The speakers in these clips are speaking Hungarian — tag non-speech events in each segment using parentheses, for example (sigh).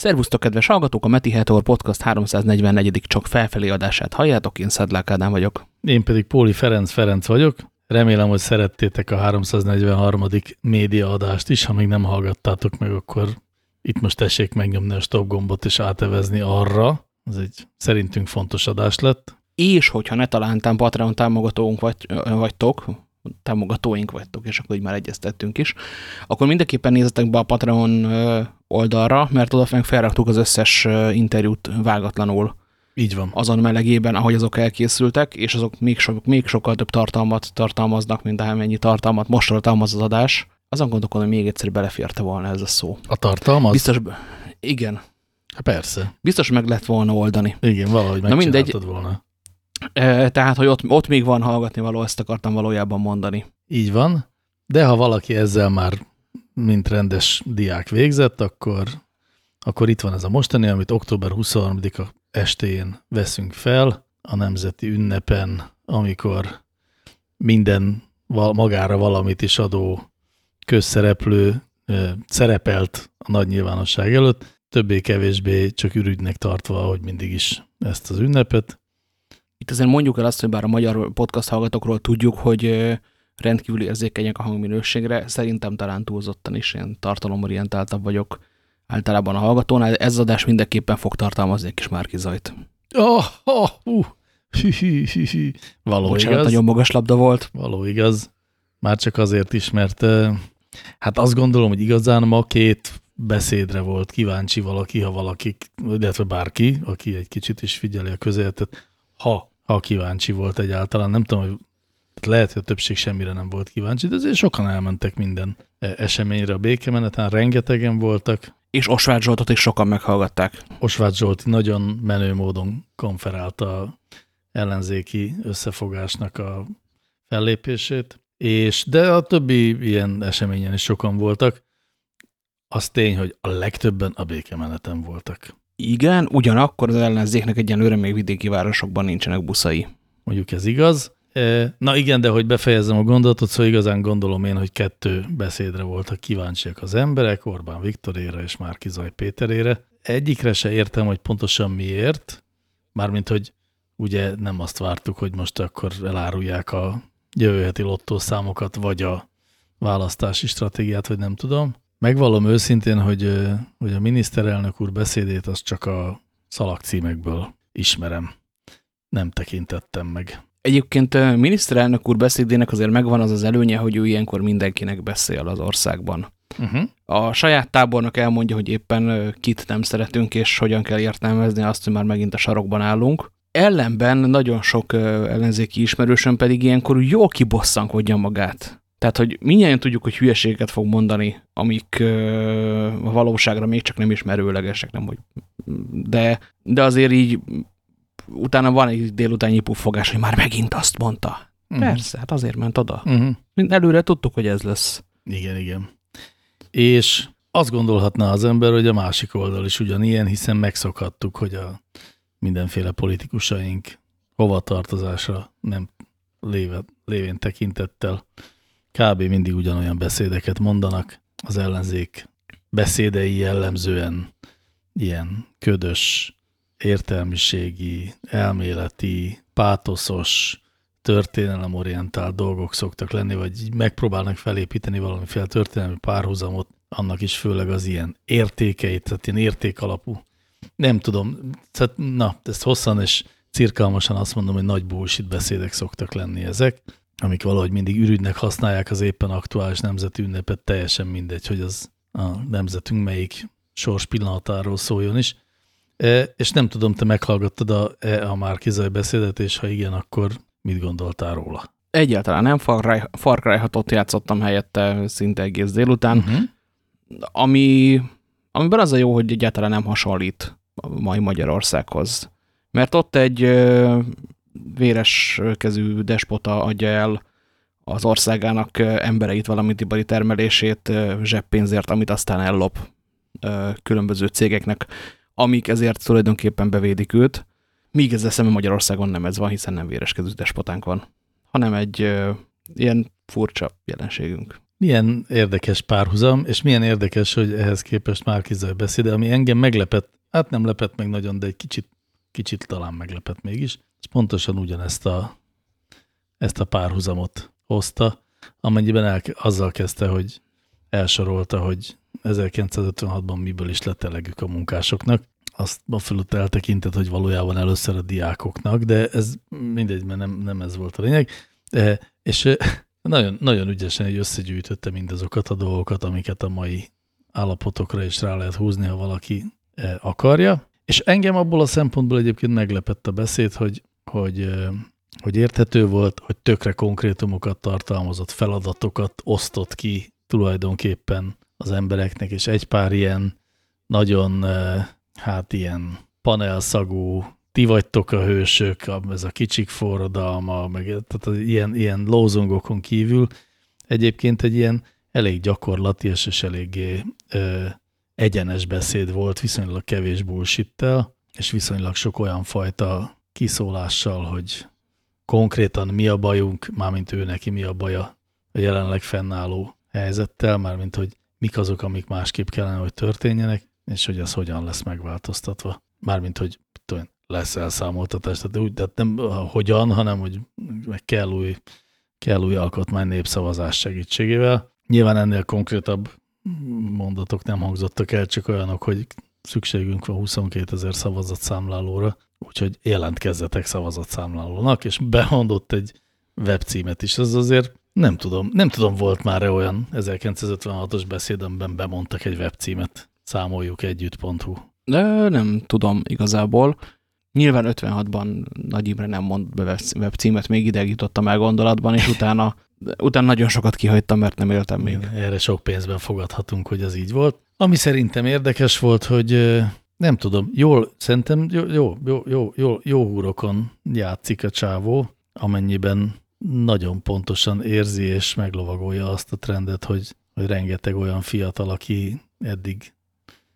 Szervusztok, kedves hallgatók! A Meti Heteor Podcast 344. csak felfelé adását halljátok, én Szedlák Ádám vagyok. Én pedig Póli Ferenc Ferenc vagyok. Remélem, hogy szerettétek a 343. média adást is. Ha még nem hallgattátok meg, akkor itt most tessék megnyomni a stop gombot és átevezni arra. Ez egy szerintünk fontos adás lett. És hogyha ne talántán Patreon támogatóunk vagy, vagytok, támogatóink vagytok, és akkor így már egyeztettünk is, akkor mindenképpen nézzetek be a Patreon oldalra, mert oda meg felraktuk az összes interjút vágatlanul. Így van. Azon melegében, ahogy azok elkészültek, és azok még, so, még sokkal több tartalmat tartalmaznak, mint amennyi tartalmat most tartalmaz az adás. Azon gondolkodom, hogy még egyszer beleférte volna ez a szó. A tartalmaz? Biztos, igen. Hát persze. Biztos meg lett volna oldani. Igen, valahogy Na mindegy, volna. Tehát, hogy ott, ott még van hallgatni való, ezt akartam valójában mondani. Így van, de ha valaki ezzel már mint rendes diák végzett, akkor, akkor itt van ez a mostani, amit október 23-a estén veszünk fel, a nemzeti ünnepen, amikor minden magára valamit is adó közszereplő szerepelt a nagy nyilvánosság előtt, többé-kevésbé csak ürügynek tartva, hogy mindig is ezt az ünnepet. Itt azért mondjuk el azt, hogy bár a magyar podcast hallgatókról tudjuk, hogy rendkívül érzékenyek a hangminőségre, szerintem talán túlzottan is én tartalomorientáltabb vagyok általában a hallgatónál, ez az adás mindenképpen fog tartalmazni egy kis márkizajt. Oh, oh, uh. Hű, hű, hű, hű. Való Bocsánat, igaz. nagyon magas labda volt. Való igaz. Már csak azért is, mert hát azt gondolom, hogy igazán ma két beszédre volt kíváncsi valaki, ha valaki, illetve bárki, aki egy kicsit is figyeli a közéletet, ha ha kíváncsi volt egyáltalán. Nem tudom, hogy lehet, hogy a többség semmire nem volt kíváncsi, de azért sokan elmentek minden e, eseményre a békemeneten, rengetegen voltak. És Osváth Zsoltot is sokan meghallgatták. Osváth Zsolti nagyon menő módon konferálta a ellenzéki összefogásnak a fellépését, és de a többi ilyen eseményen is sokan voltak. Az tény, hogy a legtöbben a békemeneten voltak. Igen, ugyanakkor az ellenzéknek egyenlőre még vidéki városokban nincsenek buszai. Mondjuk ez igaz. Na igen, de hogy befejezzem a gondolatot, szóval igazán gondolom én, hogy kettő beszédre voltak kíváncsiak az emberek, Orbán Viktorére és Márkizaj Péterére. Egyikre se értem, hogy pontosan miért, mármint, hogy ugye nem azt vártuk, hogy most akkor elárulják a jövő heti lottószámokat, vagy a választási stratégiát, vagy nem tudom. Megvallom őszintén, hogy, hogy a miniszterelnök úr beszédét az csak a szalagcímekből ismerem. Nem tekintettem meg. Egyébként miniszterelnök úr beszédének azért megvan az az előnye, hogy ő ilyenkor mindenkinek beszél az országban. Uh -huh. A saját tábornak elmondja, hogy éppen kit nem szeretünk, és hogyan kell értelmezni azt, hogy már megint a sarokban állunk. Ellenben nagyon sok ellenzéki ismerősön pedig ilyenkor jól kibosszankodja magát. Tehát, hogy mindjárt tudjuk, hogy hülyeséget fog mondani, amik a valóságra még csak nem is merőlegesek, nem hogy. De, de azért így utána van egy délutányi puffogás, hogy már megint azt mondta. -huh. Persze, hát azért ment oda. Mhm. -huh. Előre tudtuk, hogy ez lesz. Igen, igen. És azt gondolhatná az ember, hogy a másik oldal is ugyanilyen, hiszen megszokhattuk, hogy a mindenféle politikusaink hovatartozásra nem léve, lévén tekintettel kb. mindig ugyanolyan beszédeket mondanak. Az ellenzék beszédei jellemzően ilyen ködös, értelmiségi, elméleti, pátoszos, történelemorientált dolgok szoktak lenni, vagy megpróbálnak felépíteni valamiféle történelmi párhuzamot, annak is főleg az ilyen értékeit, tehát ilyen értékalapú. Nem tudom, tehát, na, ezt hosszan és cirkalmasan azt mondom, hogy nagy bullshit beszédek szoktak lenni ezek amik valahogy mindig ürügynek használják az éppen aktuális nemzeti ünnepet, teljesen mindegy, hogy az a nemzetünk melyik sors pillanatáról szóljon is. És nem tudom, te meghallgattad a, e, a Márkizaj beszédet, és ha igen, akkor mit gondoltál róla? Egyáltalán nem, Far Cry 6 játszottam helyette szinte egész délután, uh mhm. -huh. ami, amiben az a jó, hogy egyáltalán nem hasonlít a mai Magyarországhoz. Mert ott egy véres kezű despota adja el az országának embereit, valamint ipari termelését zseppénzért, amit aztán ellop különböző cégeknek, amik ezért tulajdonképpen bevédik őt, míg ezzel szemben Magyarországon nem ez van, hiszen nem véres kezű despotánk van, hanem egy ilyen furcsa jelenségünk. milyen érdekes párhuzam, és milyen érdekes, hogy ehhez képest már Zaj beszéd, ami engem meglepett, hát nem lepett meg nagyon, de egy kicsit, kicsit talán meglepett mégis, és pontosan ugyanezt a, ezt a párhuzamot hozta, amennyiben el, azzal kezdte, hogy elsorolta, hogy 1956-ban miből is lett elegük a munkásoknak. Azt a fölött eltekintett, hogy valójában először a diákoknak, de ez mindegy, mert nem, nem ez volt a lényeg. E, és e, nagyon, nagyon ügyesen egy összegyűjtötte mindazokat a dolgokat, amiket a mai állapotokra is rá lehet húzni, ha valaki e, akarja. És engem abból a szempontból egyébként meglepett a beszéd, hogy, hogy, e, hogy érthető volt, hogy tökre konkrétumokat tartalmazott, feladatokat osztott ki tulajdonképpen az embereknek, és egy pár ilyen nagyon, hát ilyen panelszagú, ti vagytok a hősök, ez a kicsik forradalma, meg tehát az ilyen, ilyen lózongokon kívül. Egyébként egy ilyen elég gyakorlati és eléggé ö, egyenes beszéd volt, viszonylag kevés bullshit és viszonylag sok olyan fajta kiszólással, hogy konkrétan mi a bajunk, mármint ő neki mi a baja a jelenleg fennálló helyzettel, mármint hogy mik azok, amik másképp kellene, hogy történjenek, és hogy ez hogyan lesz megváltoztatva. Mármint, hogy tudom, lesz elszámoltatás, tehát, úgy, tehát nem hogyan, hanem hogy meg kell új, kell új alkotmány népszavazás segítségével. Nyilván ennél konkrétabb mondatok nem hangzottak el, csak olyanok, hogy szükségünk van 22 ezer szavazatszámlálóra, úgyhogy jelentkezzetek szavazatszámlálónak, és bemondott egy webcímet is. Ez azért nem tudom, nem tudom, volt már-e olyan 1956-os beszédemben bemondtak egy webcímet, számoljuk együtt.hu. De nem tudom igazából. Nyilván 56-ban Nagy Imre nem mond be webcímet, még ideig jutottam el gondolatban, és utána, utána nagyon sokat kihagytam, mert nem éltem még. Erre sok pénzben fogadhatunk, hogy ez így volt. Ami szerintem érdekes volt, hogy nem tudom, jól, szerintem jó, jó, jó, jó, jó, jó húrokon játszik a csávó, amennyiben nagyon pontosan érzi és meglovagolja azt a trendet, hogy, hogy rengeteg olyan fiatal, aki eddig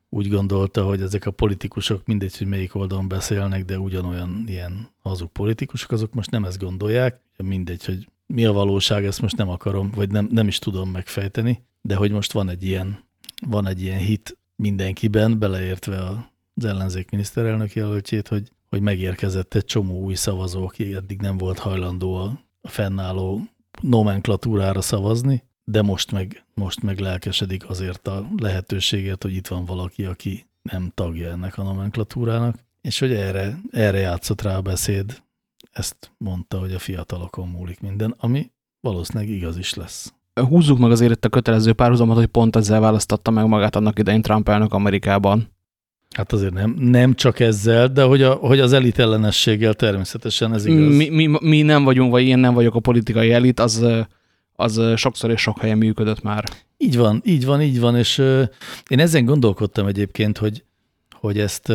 úgy gondolta, hogy ezek a politikusok, mindegy, hogy melyik oldalon beszélnek, de ugyanolyan ilyen hazug politikusok, azok most nem ezt gondolják, mindegy, hogy mi a valóság, ezt most nem akarom, vagy nem, nem is tudom megfejteni, de hogy most van egy ilyen, van egy ilyen hit mindenkiben, beleértve az ellenzék miniszterelnök jelöltjét, hogy, hogy megérkezett egy csomó új szavazó, aki eddig nem volt hajlandó a fennálló nomenklatúrára szavazni, de most meg, most meg lelkesedik azért a lehetőségért, hogy itt van valaki, aki nem tagja ennek a nomenklatúrának, és hogy erre, erre játszott rá a beszéd, ezt mondta, hogy a fiatalokon múlik minden, ami valószínűleg igaz is lesz. Húzzuk meg azért itt a kötelező párhuzamot, hogy pont ezzel választotta meg magát annak idején Trump elnök Amerikában. Hát azért nem, nem csak ezzel, de hogy, a, hogy az elit ellenességgel természetesen ez igaz. Mi, mi, mi nem vagyunk, vagy én nem vagyok a politikai elit, az, az sokszor és sok helyen működött már. Így van, így van, így van, és én ezen gondolkodtam egyébként, hogy, hogy ezt,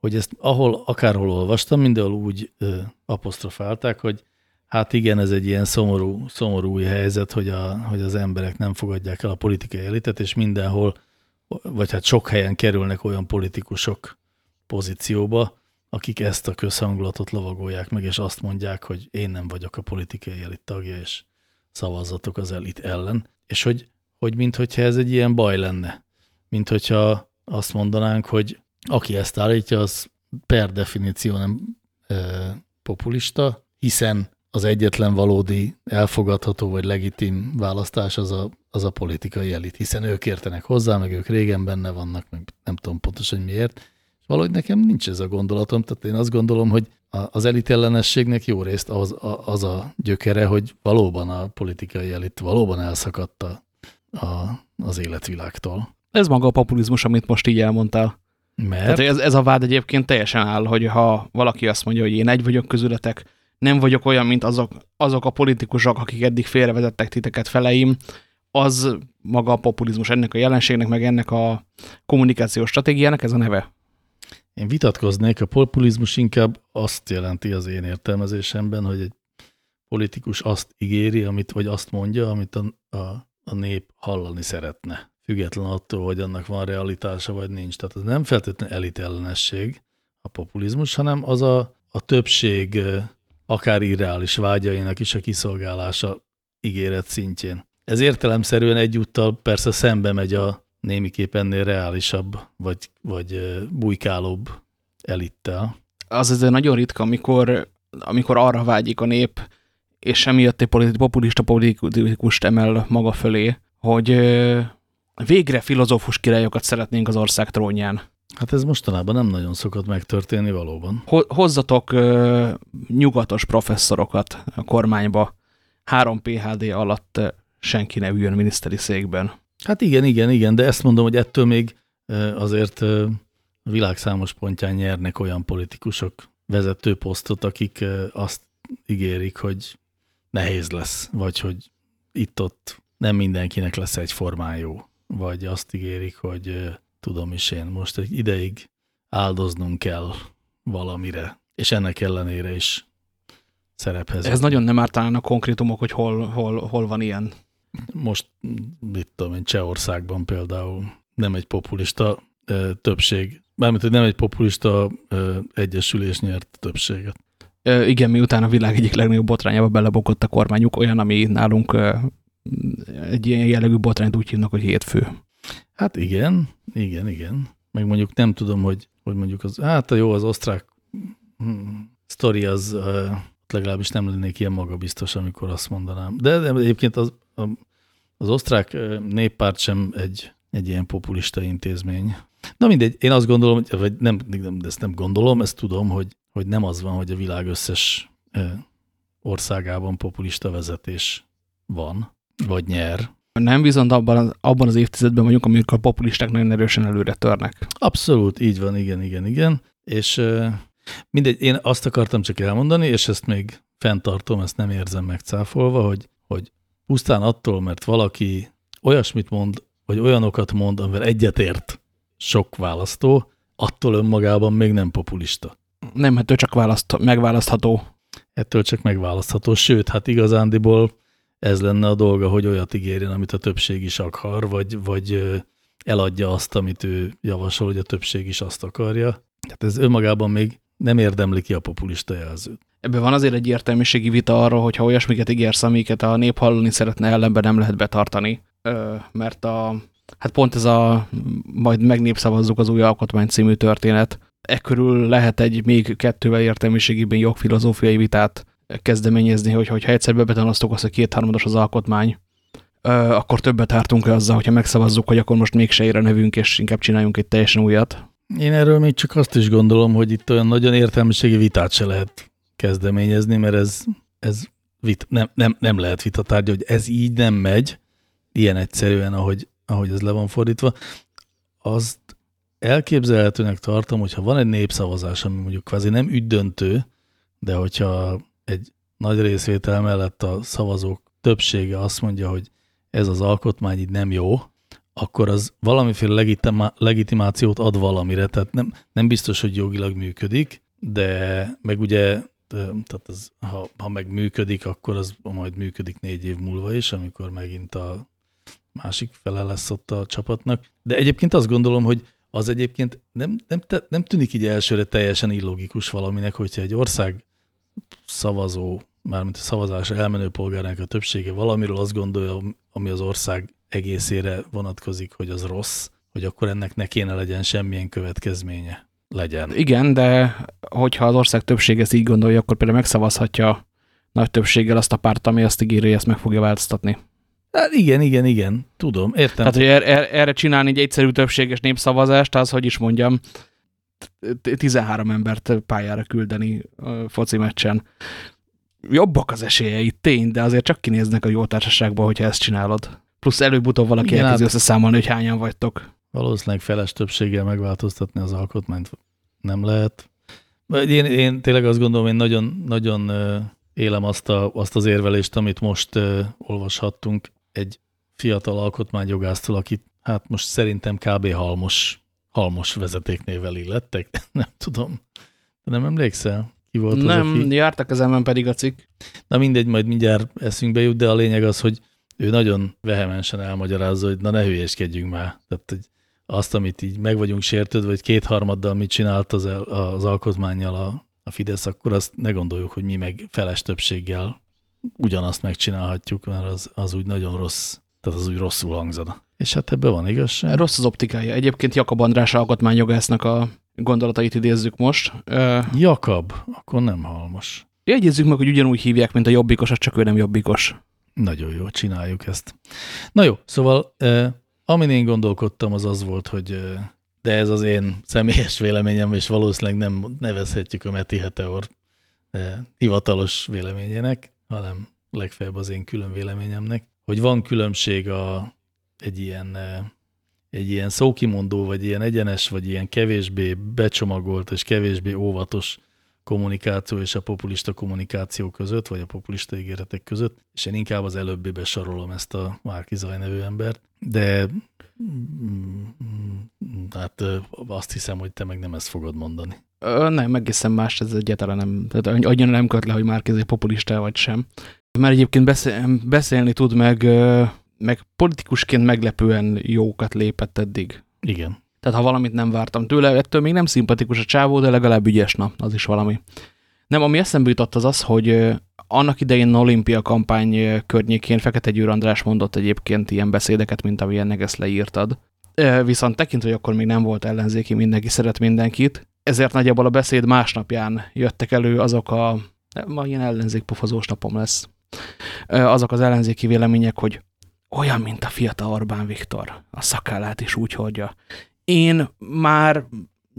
hogy ezt ahol, akárhol olvastam, mindenhol úgy uh, apostrofálták, hogy hát igen, ez egy ilyen szomorú, szomorú új helyzet, hogy, a, hogy az emberek nem fogadják el a politikai elitet, és mindenhol vagy hát sok helyen kerülnek olyan politikusok pozícióba, akik ezt a közhangulatot lovagolják meg, és azt mondják, hogy én nem vagyok a politikai elit tagja, és szavazzatok az elit ellen. És hogy, hogy minthogyha ez egy ilyen baj lenne. Mint hogyha azt mondanánk, hogy aki ezt állítja, az per definíció nem e, populista, hiszen az egyetlen valódi elfogadható vagy legitim választás az a, az a politikai elit, hiszen ők értenek hozzá, meg ők régen benne vannak, meg nem tudom pontosan, hogy miért. És valahogy nekem nincs ez a gondolatom, tehát én azt gondolom, hogy az elit ellenességnek jó részt az, az a gyökere, hogy valóban a politikai elit valóban elszakadta a, az életvilágtól. Ez maga a populizmus, amit most így elmondtál. Mert? Tehát ez, ez a vád egyébként teljesen áll, hogy ha valaki azt mondja, hogy én egy vagyok közületek, nem vagyok olyan, mint azok, azok a politikusok, akik eddig félrevezettek titeket feleim, az maga a populizmus ennek a jelenségnek, meg ennek a kommunikációs stratégiának ez a neve. Én vitatkoznék, a populizmus inkább azt jelenti az én értelmezésemben, hogy egy politikus azt ígéri, amit, vagy azt mondja, amit a, a, a nép hallani szeretne. Független attól, hogy annak van realitása, vagy nincs. Tehát ez nem feltétlenül elitellenesség a populizmus, hanem az a, a többség akár irreális vágyainak is a kiszolgálása ígéret szintjén. ez értelemszerűen egyúttal persze szembe megy a némiképp ennél reálisabb, vagy, vagy bujkálóbb elittel. Az azért nagyon ritka, amikor, amikor arra vágyik a nép, és emiatt egy populista politikust emel maga fölé, hogy végre filozófus királyokat szeretnénk az ország trónján. Hát ez mostanában nem nagyon szokott megtörténni valóban. Hozzatok ö, nyugatos professzorokat a kormányba, három PHD alatt senki ne üljön miniszteri székben. Hát igen, igen, igen, de ezt mondom, hogy ettől még azért a világ számos pontján nyernek olyan politikusok vezető posztot, akik azt ígérik, hogy nehéz lesz, vagy hogy itt-ott nem mindenkinek lesz egy formán jó, vagy azt ígérik, hogy tudom is én, most egy ideig áldoznunk kell valamire, és ennek ellenére is szerephez. Ez nagyon nem ártalán a konkrétumok, hogy hol, hol, hol van ilyen. Most, mit tudom én, Csehországban például nem egy populista ö, többség, mármint, hogy nem egy populista ö, egyesülés nyert többséget. Ö, igen, miután a világ egyik legnagyobb botrányába belebokott a kormányuk, olyan, ami nálunk ö, egy ilyen jellegű botrányt úgy hívnak, hogy hétfő. Hát igen, igen, igen. Meg mondjuk nem tudom, hogy, hogy mondjuk az, hát jó, az osztrák hmm, sztori az legalábbis nem lennék ilyen magabiztos, amikor azt mondanám. De, de egyébként az, az osztrák néppárt sem egy, egy ilyen populista intézmény. Na mindegy, én azt gondolom, vagy nem, nem, de ezt nem gondolom, ezt tudom, hogy, hogy nem az van, hogy a világ összes országában populista vezetés van, vagy nyer, nem, viszont abban, abban az évtizedben vagyunk, amikor a populisták nagyon erősen előre törnek. Abszolút, így van, igen, igen, igen. És uh, mindegy, én azt akartam csak elmondani, és ezt még fenntartom, ezt nem érzem megcáfolva, hogy, hogy pusztán attól, mert valaki olyasmit mond, vagy olyanokat mond, amivel egyetért sok választó, attól önmagában még nem populista. Nem, hát ő csak választ, megválasztható. Ettől csak megválasztható, sőt, hát igazándiból ez lenne a dolga, hogy olyat ígérjen, amit a többség is akar, vagy, vagy eladja azt, amit ő javasol, hogy a többség is azt akarja. Tehát ez önmagában még nem érdemli ki a populista jelzőt. Ebben van azért egy értelmiségi vita arra, hogy ha olyasmiket ígérsz, amiket a nép hallani szeretne, ellenben nem lehet betartani. Mert a, hát pont ez a majd megnépszavazzuk az új alkotmány című történet. E körül lehet egy még kettővel értelmiségiben jogfilozófiai vitát kezdeményezni, hogy hogyha egyszer bebetonoztuk azt, hogy kétharmados az alkotmány, akkor többet ártunk -e azzal, hogyha megszavazzuk, hogy akkor most mégse ér a nevünk, és inkább csináljunk egy teljesen újat. Én erről még csak azt is gondolom, hogy itt olyan nagyon értelmiségi vitát se lehet kezdeményezni, mert ez, ez vit, nem, nem, nem lehet vitatárgya, hogy ez így nem megy, ilyen egyszerűen, ahogy, ahogy ez le van fordítva. Azt elképzelhetőnek tartom, hogyha van egy népszavazás, ami mondjuk kvázi nem ügydöntő, de hogyha egy nagy részvétel mellett a szavazók többsége azt mondja, hogy ez az alkotmány így nem jó, akkor az valamiféle legitima, legitimációt ad valamire, tehát nem, nem biztos, hogy jogilag működik, de meg ugye, tehát az, ha, ha meg működik, akkor az majd működik négy év múlva is, amikor megint a másik fele lesz ott a csapatnak. De egyébként azt gondolom, hogy az egyébként nem, nem, nem tűnik így elsőre teljesen illogikus valaminek, hogyha egy ország szavazó, mármint a szavazás elmenő polgárnak a többsége valamiről azt gondolja, ami az ország egészére vonatkozik, hogy az rossz, hogy akkor ennek ne kéne legyen semmilyen következménye legyen. Igen, de hogyha az ország többsége ezt így gondolja, akkor például megszavazhatja nagy többséggel azt a párt, ami azt ígéri, hogy ezt meg fogja változtatni. Hát igen, igen, igen, tudom, értem. Tehát, hogy er, er, erre csinálni egy egyszerű többséges népszavazást, az, hogy is mondjam, 13 embert pályára küldeni foci meccsen. Jobbak az esélyei, tény, de azért csak kinéznek a jó társaságban, hogyha ezt csinálod. Plusz előbb-utóbb valaki elkezdi hát, összeszámolni, hogy hányan vagytok. Valószínűleg feles többséggel megváltoztatni az alkotmányt nem lehet. Én, én tényleg azt gondolom, én nagyon, nagyon élem azt, a, azt az érvelést, amit most olvashattunk egy fiatal alkotmányjogásztól, akit hát most szerintem kb. halmos halmos vezetéknével illettek, (laughs) nem tudom. De nem emlékszel? Ki volt az, Nem, aki... jártak az ember pedig a cikk. Na mindegy, majd mindjárt eszünkbe jut, de a lényeg az, hogy ő nagyon vehemensen elmagyarázza, hogy na ne hülyéskedjünk már. Tehát hogy azt, amit így meg vagyunk sértődve, vagy kétharmaddal mit csinált az, az alkotmányjal a, a Fidesz, akkor azt ne gondoljuk, hogy mi meg feles többséggel ugyanazt megcsinálhatjuk, mert az, az úgy nagyon rossz Tehát az úgy rosszul hangzana. És hát ebben van igazság. Rossz az optikája. Egyébként Jakab András alkotmányjogásznak a gondolatait idézzük most. Jakab, akkor nem halmos. Jegyezzük meg, hogy ugyanúgy hívják, mint a jobbikosat, csak ő nem jobbikos. Nagyon jó, csináljuk ezt. Na jó, szóval amin én gondolkodtam, az az volt, hogy de ez az én személyes véleményem, és valószínűleg nem nevezhetjük a Meti Heteor hivatalos véleményének, hanem legfeljebb az én külön véleményemnek, hogy van különbség a, egy ilyen egy ilyen szókimondó, vagy ilyen egyenes, vagy ilyen kevésbé becsomagolt és kevésbé óvatos kommunikáció és a populista kommunikáció között, vagy a populista ígéretek között, és én inkább az előbbébe sorolom ezt a Márki Zaj nevű embert, de mm, hát azt hiszem, hogy te meg nem ezt fogod mondani. Ö, nem, egészen más, ez egyáltalán nem, tehát annyira nem köt le, hogy Márki egy populista vagy sem. Mert egyébként beszél, beszélni tud meg, meg politikusként meglepően jókat lépett eddig. Igen. Tehát ha valamit nem vártam tőle, ettől még nem szimpatikus a csávó, de legalább ügyes, na, az is valami. Nem, ami eszembe jutott az az, hogy annak idején olimpia kampány környékén Fekete Győr András mondott egyébként ilyen beszédeket, mint amilyennek ezt leírtad. Viszont tekintve, hogy akkor még nem volt ellenzéki, mindenki szeret mindenkit, ezért nagyjából a beszéd másnapján jöttek elő azok a, ma ilyen ellenzékpofozós napom lesz, azok az ellenzéki vélemények, hogy olyan, mint a fiatal Orbán Viktor, a szakállát is úgy hordja. Én már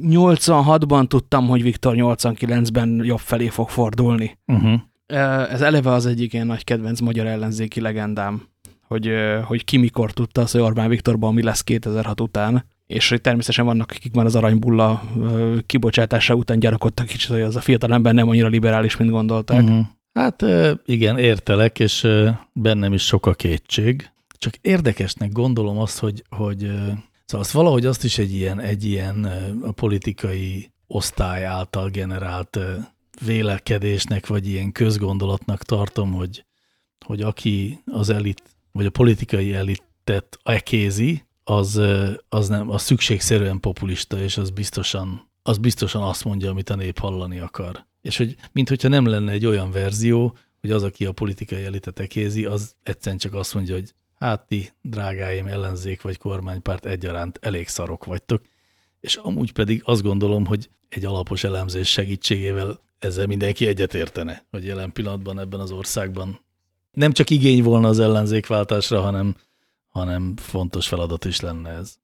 86-ban tudtam, hogy Viktor 89-ben jobb felé fog fordulni. Uh -huh. Ez eleve az egyik ilyen nagy kedvenc magyar ellenzéki legendám, hogy, hogy ki mikor tudta az, hogy Orbán Viktorban mi lesz 2006 után, és hogy természetesen vannak, akik már az aranybulla kibocsátása után gyarakodtak kicsit, hogy az a fiatal ember nem annyira liberális, mint gondolták. Uh mhm. -huh. Hát igen, értelek, és bennem is sok a kétség. Csak érdekesnek gondolom azt, hogy, hogy Szóval az valahogy azt is egy ilyen, egy ilyen politikai osztály által generált vélekedésnek, vagy ilyen közgondolatnak tartom, hogy, hogy aki az elit, vagy a politikai elitet ekézi, az, az, nem, az szükségszerűen populista, és az biztosan, az biztosan azt mondja, amit a nép hallani akar. És hogy minthogyha nem lenne egy olyan verzió, hogy az, aki a politikai elitet ekézi, az egyszerűen csak azt mondja, hogy hát ti, drágáim, ellenzék vagy kormánypárt egyaránt elég szarok vagytok, és amúgy pedig azt gondolom, hogy egy alapos elemzés segítségével ezzel mindenki egyetértene, hogy jelen pillanatban ebben az országban nem csak igény volna az ellenzékváltásra, hanem, hanem fontos feladat is lenne ez.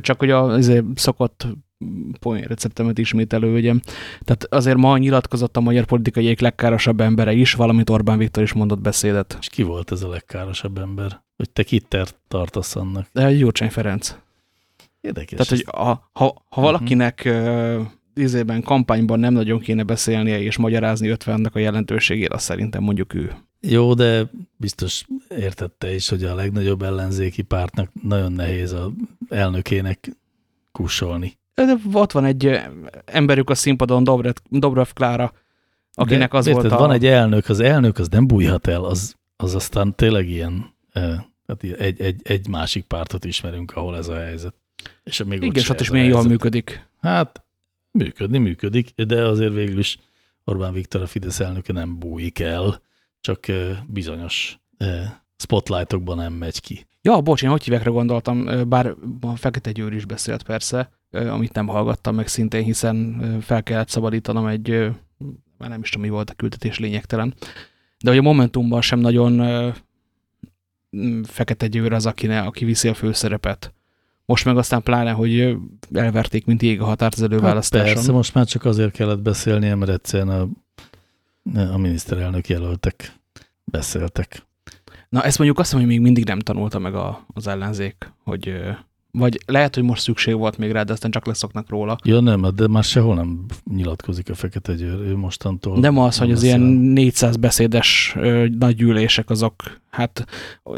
Csak hogy az szokott poén receptemet ismételődjem. Tehát azért ma nyilatkozott a magyar politikai egyik legkárosabb embere is, valamint Orbán Viktor is mondott beszédet. És ki volt ez a legkárosabb ember? Hogy te kit tartasz annak? De Gyurcsány Ferenc. Érdekes. Tehát, hogy a, ha, ha valakinek uh -huh. izében, kampányban nem nagyon kéne beszélnie és magyarázni 50-nek a jelentőségét, az szerintem mondjuk ő. Jó, de biztos értette is, hogy a legnagyobb ellenzéki pártnak nagyon nehéz a elnökének kussolni. De ott van egy emberük a színpadon, Dobrev, Dobrev Klára, akinek De, az érted, volt a... van egy elnök, az elnök az nem bújhat el, az, az aztán tényleg ilyen, hát egy, egy, egy másik pártot ismerünk, ahol ez a helyzet. És még Igen, és ott is milyen jól működik. Hát működni működik, de azért végül is Orbán Viktor a Fidesz elnöke nem bújik el, csak bizonyos spotlightokban nem megy ki. Ja, bocs, én hogy hívekre gondoltam, bár a Fekete Győr is beszélt persze, amit nem hallgattam meg szintén, hiszen fel kellett szabadítanom egy, már nem is tudom, mi volt a küldetés lényegtelen, de hogy a Momentumban sem nagyon Fekete Győr az, aki, ne, aki viszi a főszerepet. Most meg aztán pláne, hogy elverték, mint ég a határt az előválasztáson. Hát persze, most már csak azért kellett beszélni, mert egyszerűen a, a miniszterelnök jelöltek beszéltek. Na ezt mondjuk azt mondom, hogy még mindig nem tanulta meg a, az ellenzék, hogy vagy lehet, hogy most szükség volt még rá, de aztán csak leszoknak róla. Ja nem, de már sehol nem nyilatkozik a Fekete Győr, ő mostantól. De ma az, hogy az ilyen 400 beszédes ö, nagy gyűlések azok, hát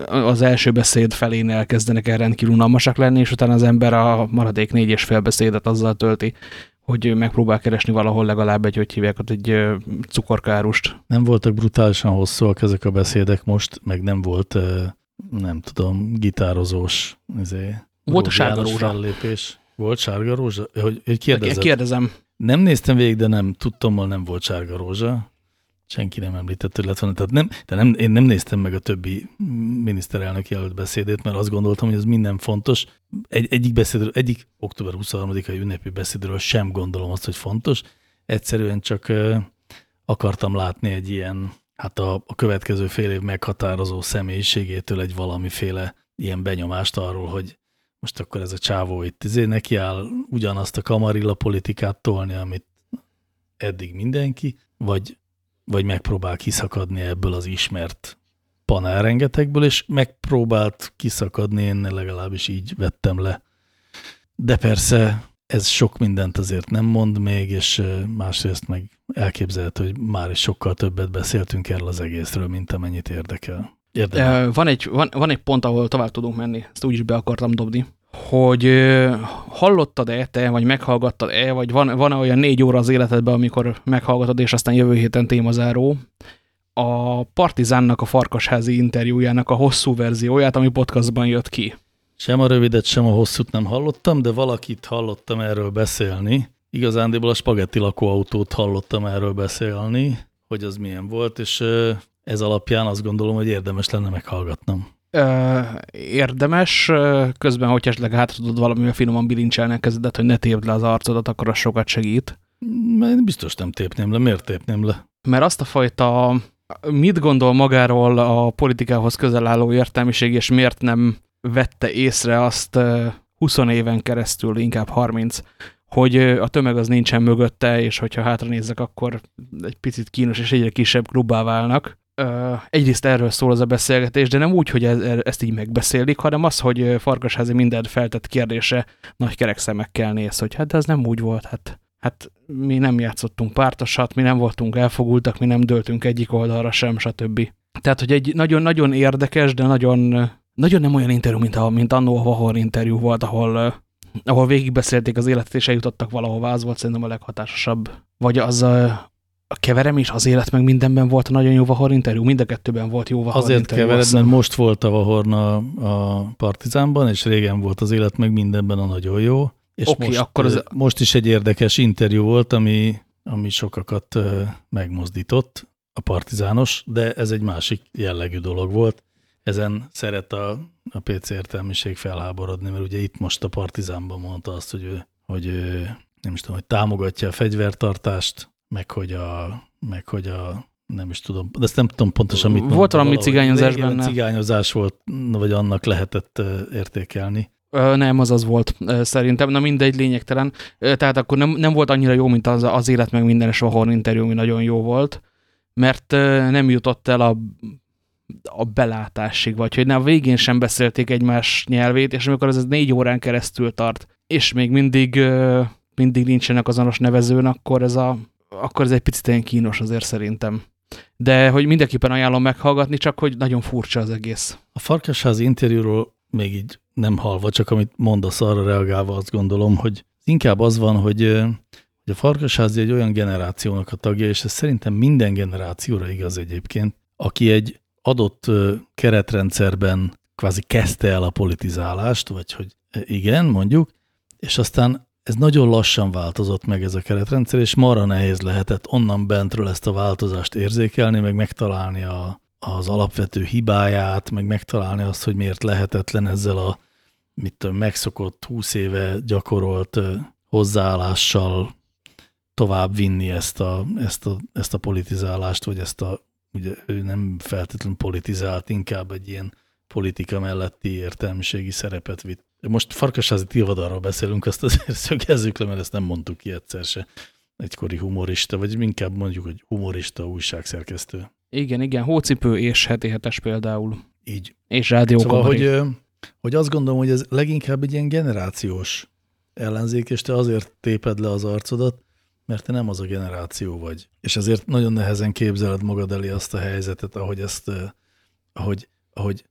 az első beszéd felén elkezdenek el rendkívül unalmasak lenni, és utána az ember a maradék négy és fél beszédet azzal tölti, hogy megpróbál keresni valahol legalább egy, hogy hívják ott egy cukorkárust. Nem voltak brutálisan hosszúak ezek a beszédek most, meg nem volt, nem tudom, gitározós azért volt a sárga rózsa. Fellépés. Volt sárga rózsa? Hogy? Kérdezem. Nem néztem végig, de nem, tudtommal nem volt sárga rózsa. senki nem említett, hogy lett volna. Tehát nem, de nem, én nem néztem meg a többi miniszterelnök jelölt beszédét, mert azt gondoltam, hogy ez minden fontos. Egy, egyik, beszédről, egyik október 23-ai ünnepi beszédről sem gondolom azt, hogy fontos. Egyszerűen csak akartam látni egy ilyen, hát a, a következő fél év meghatározó személyiségétől egy valamiféle ilyen benyomást arról, hogy most akkor ez a csávó itt izé nekiáll ugyanazt a kamarilla politikát tolni, amit eddig mindenki, vagy, vagy megpróbál kiszakadni ebből az ismert panel és megpróbált kiszakadni, én legalábbis így vettem le. De persze ez sok mindent azért nem mond még, és másrészt meg elképzelhető, hogy már is sokkal többet beszéltünk erről az egészről, mint amennyit érdekel. Érdemel. Van egy, van, van egy pont, ahol tovább tudunk menni, ezt úgy is be akartam dobni, hogy hallottad-e te, vagy meghallgattad-e, vagy van-e van olyan négy óra az életedben, amikor meghallgatod, és aztán jövő héten témazáró, a Partizánnak a Farkasházi interjújának a hosszú verzióját, ami podcastban jött ki. Sem a rövidet, sem a hosszút nem hallottam, de valakit hallottam erről beszélni. Igazándiból a spagetti lakóautót hallottam erről beszélni, hogy az milyen volt, és ez alapján azt gondolom, hogy érdemes lenne meghallgatnom. Érdemes, közben, hogy esetleg hátra tudod valamivel finoman bilincselni a kezedet, hogy ne tépd le az arcodat, akkor az sokat segít. Mert biztos nem tépném le. Miért tépném le? Mert azt a fajta, mit gondol magáról a politikához közel álló értelmiség, és miért nem vette észre azt 20 éven keresztül, inkább 30, hogy a tömeg az nincsen mögötte, és hogyha hátra nézzek, akkor egy picit kínos és egyre kisebb klubbá válnak egyrészt erről szól az a beszélgetés, de nem úgy, hogy ez, ezt így megbeszélik, hanem az, hogy Farkasházi minden feltett kérdése nagy kerek szemekkel néz, hogy hát ez nem úgy volt, hát, hát mi nem játszottunk pártosat, mi nem voltunk elfogultak, mi nem döltünk egyik oldalra sem, stb. Tehát, hogy egy nagyon-nagyon érdekes, de nagyon, nagyon nem olyan interjú, mint, a, mint annó a Vahor interjú volt, ahol, ahol végigbeszélték az életet, és eljutottak valahová, az volt szerintem a leghatásosabb. Vagy az, a keverem is az élet meg mindenben volt a nagyon jó Vahor interjú, mind a kettőben volt jó Vahor Azért interjú. kevered, mert most volt a Vahorna a Partizánban, és régen volt az élet meg mindenben a nagyon jó. És okay, most, akkor az... most is egy érdekes interjú volt, ami, ami sokakat megmozdított, a partizános, de ez egy másik jellegű dolog volt. Ezen szeret a, a PC értelmiség felháborodni, mert ugye itt most a partizánban mondta azt, hogy ő, hogy ő, nem is tudom, hogy támogatja a fegyvertartást, meg hogy a, meg hogy a nem is tudom, de ezt nem tudom pontosan mit Volt valami cigányozás benne. Cigányozás volt, vagy annak lehetett értékelni. Nem, az az volt szerintem, na mindegy, lényegtelen. Tehát akkor nem, nem volt annyira jó, mint az, az élet meg minden soha interjú, ami nagyon jó volt, mert nem jutott el a, a belátásig, vagy hogy a végén sem beszélték egymás nyelvét, és amikor ez négy órán keresztül tart, és még mindig, mindig nincsenek azonos nevezőn, akkor ez a akkor ez egy picit ilyen kínos azért szerintem. De hogy mindenképpen ajánlom meghallgatni, csak hogy nagyon furcsa az egész. A Farkasház interjúról még így nem halva, csak amit mondasz arra reagálva azt gondolom, hogy inkább az van, hogy, hogy a Farkasházi egy olyan generációnak a tagja, és ez szerintem minden generációra igaz egyébként, aki egy adott keretrendszerben kvázi kezdte el a politizálást, vagy hogy igen, mondjuk, és aztán ez nagyon lassan változott meg ez a keretrendszer, és marra nehéz lehetett onnan bentről ezt a változást érzékelni, meg megtalálni a, az alapvető hibáját, meg megtalálni azt, hogy miért lehetetlen ezzel a mit tudom, megszokott, húsz éve gyakorolt hozzáállással tovább vinni ezt a, ezt, a, ezt a politizálást, vagy ezt a, ugye ő nem feltétlenül politizált, inkább egy ilyen politika melletti értelmiségi szerepet vitt most Farkasházi Tilvadarról beszélünk, azt azért (laughs) szögezzük le, mert ezt nem mondtuk ki egyszer se. Egykori humorista, vagy inkább mondjuk, hogy humorista újságszerkesztő. Igen, igen, hócipő és heti hetes például. Így. És rádió szóval, hogy, hogy azt gondolom, hogy ez leginkább egy ilyen generációs ellenzék, és te azért téped le az arcodat, mert te nem az a generáció vagy. És ezért nagyon nehezen képzeled magad elé azt a helyzetet, ahogy ezt, ahogy, ahogy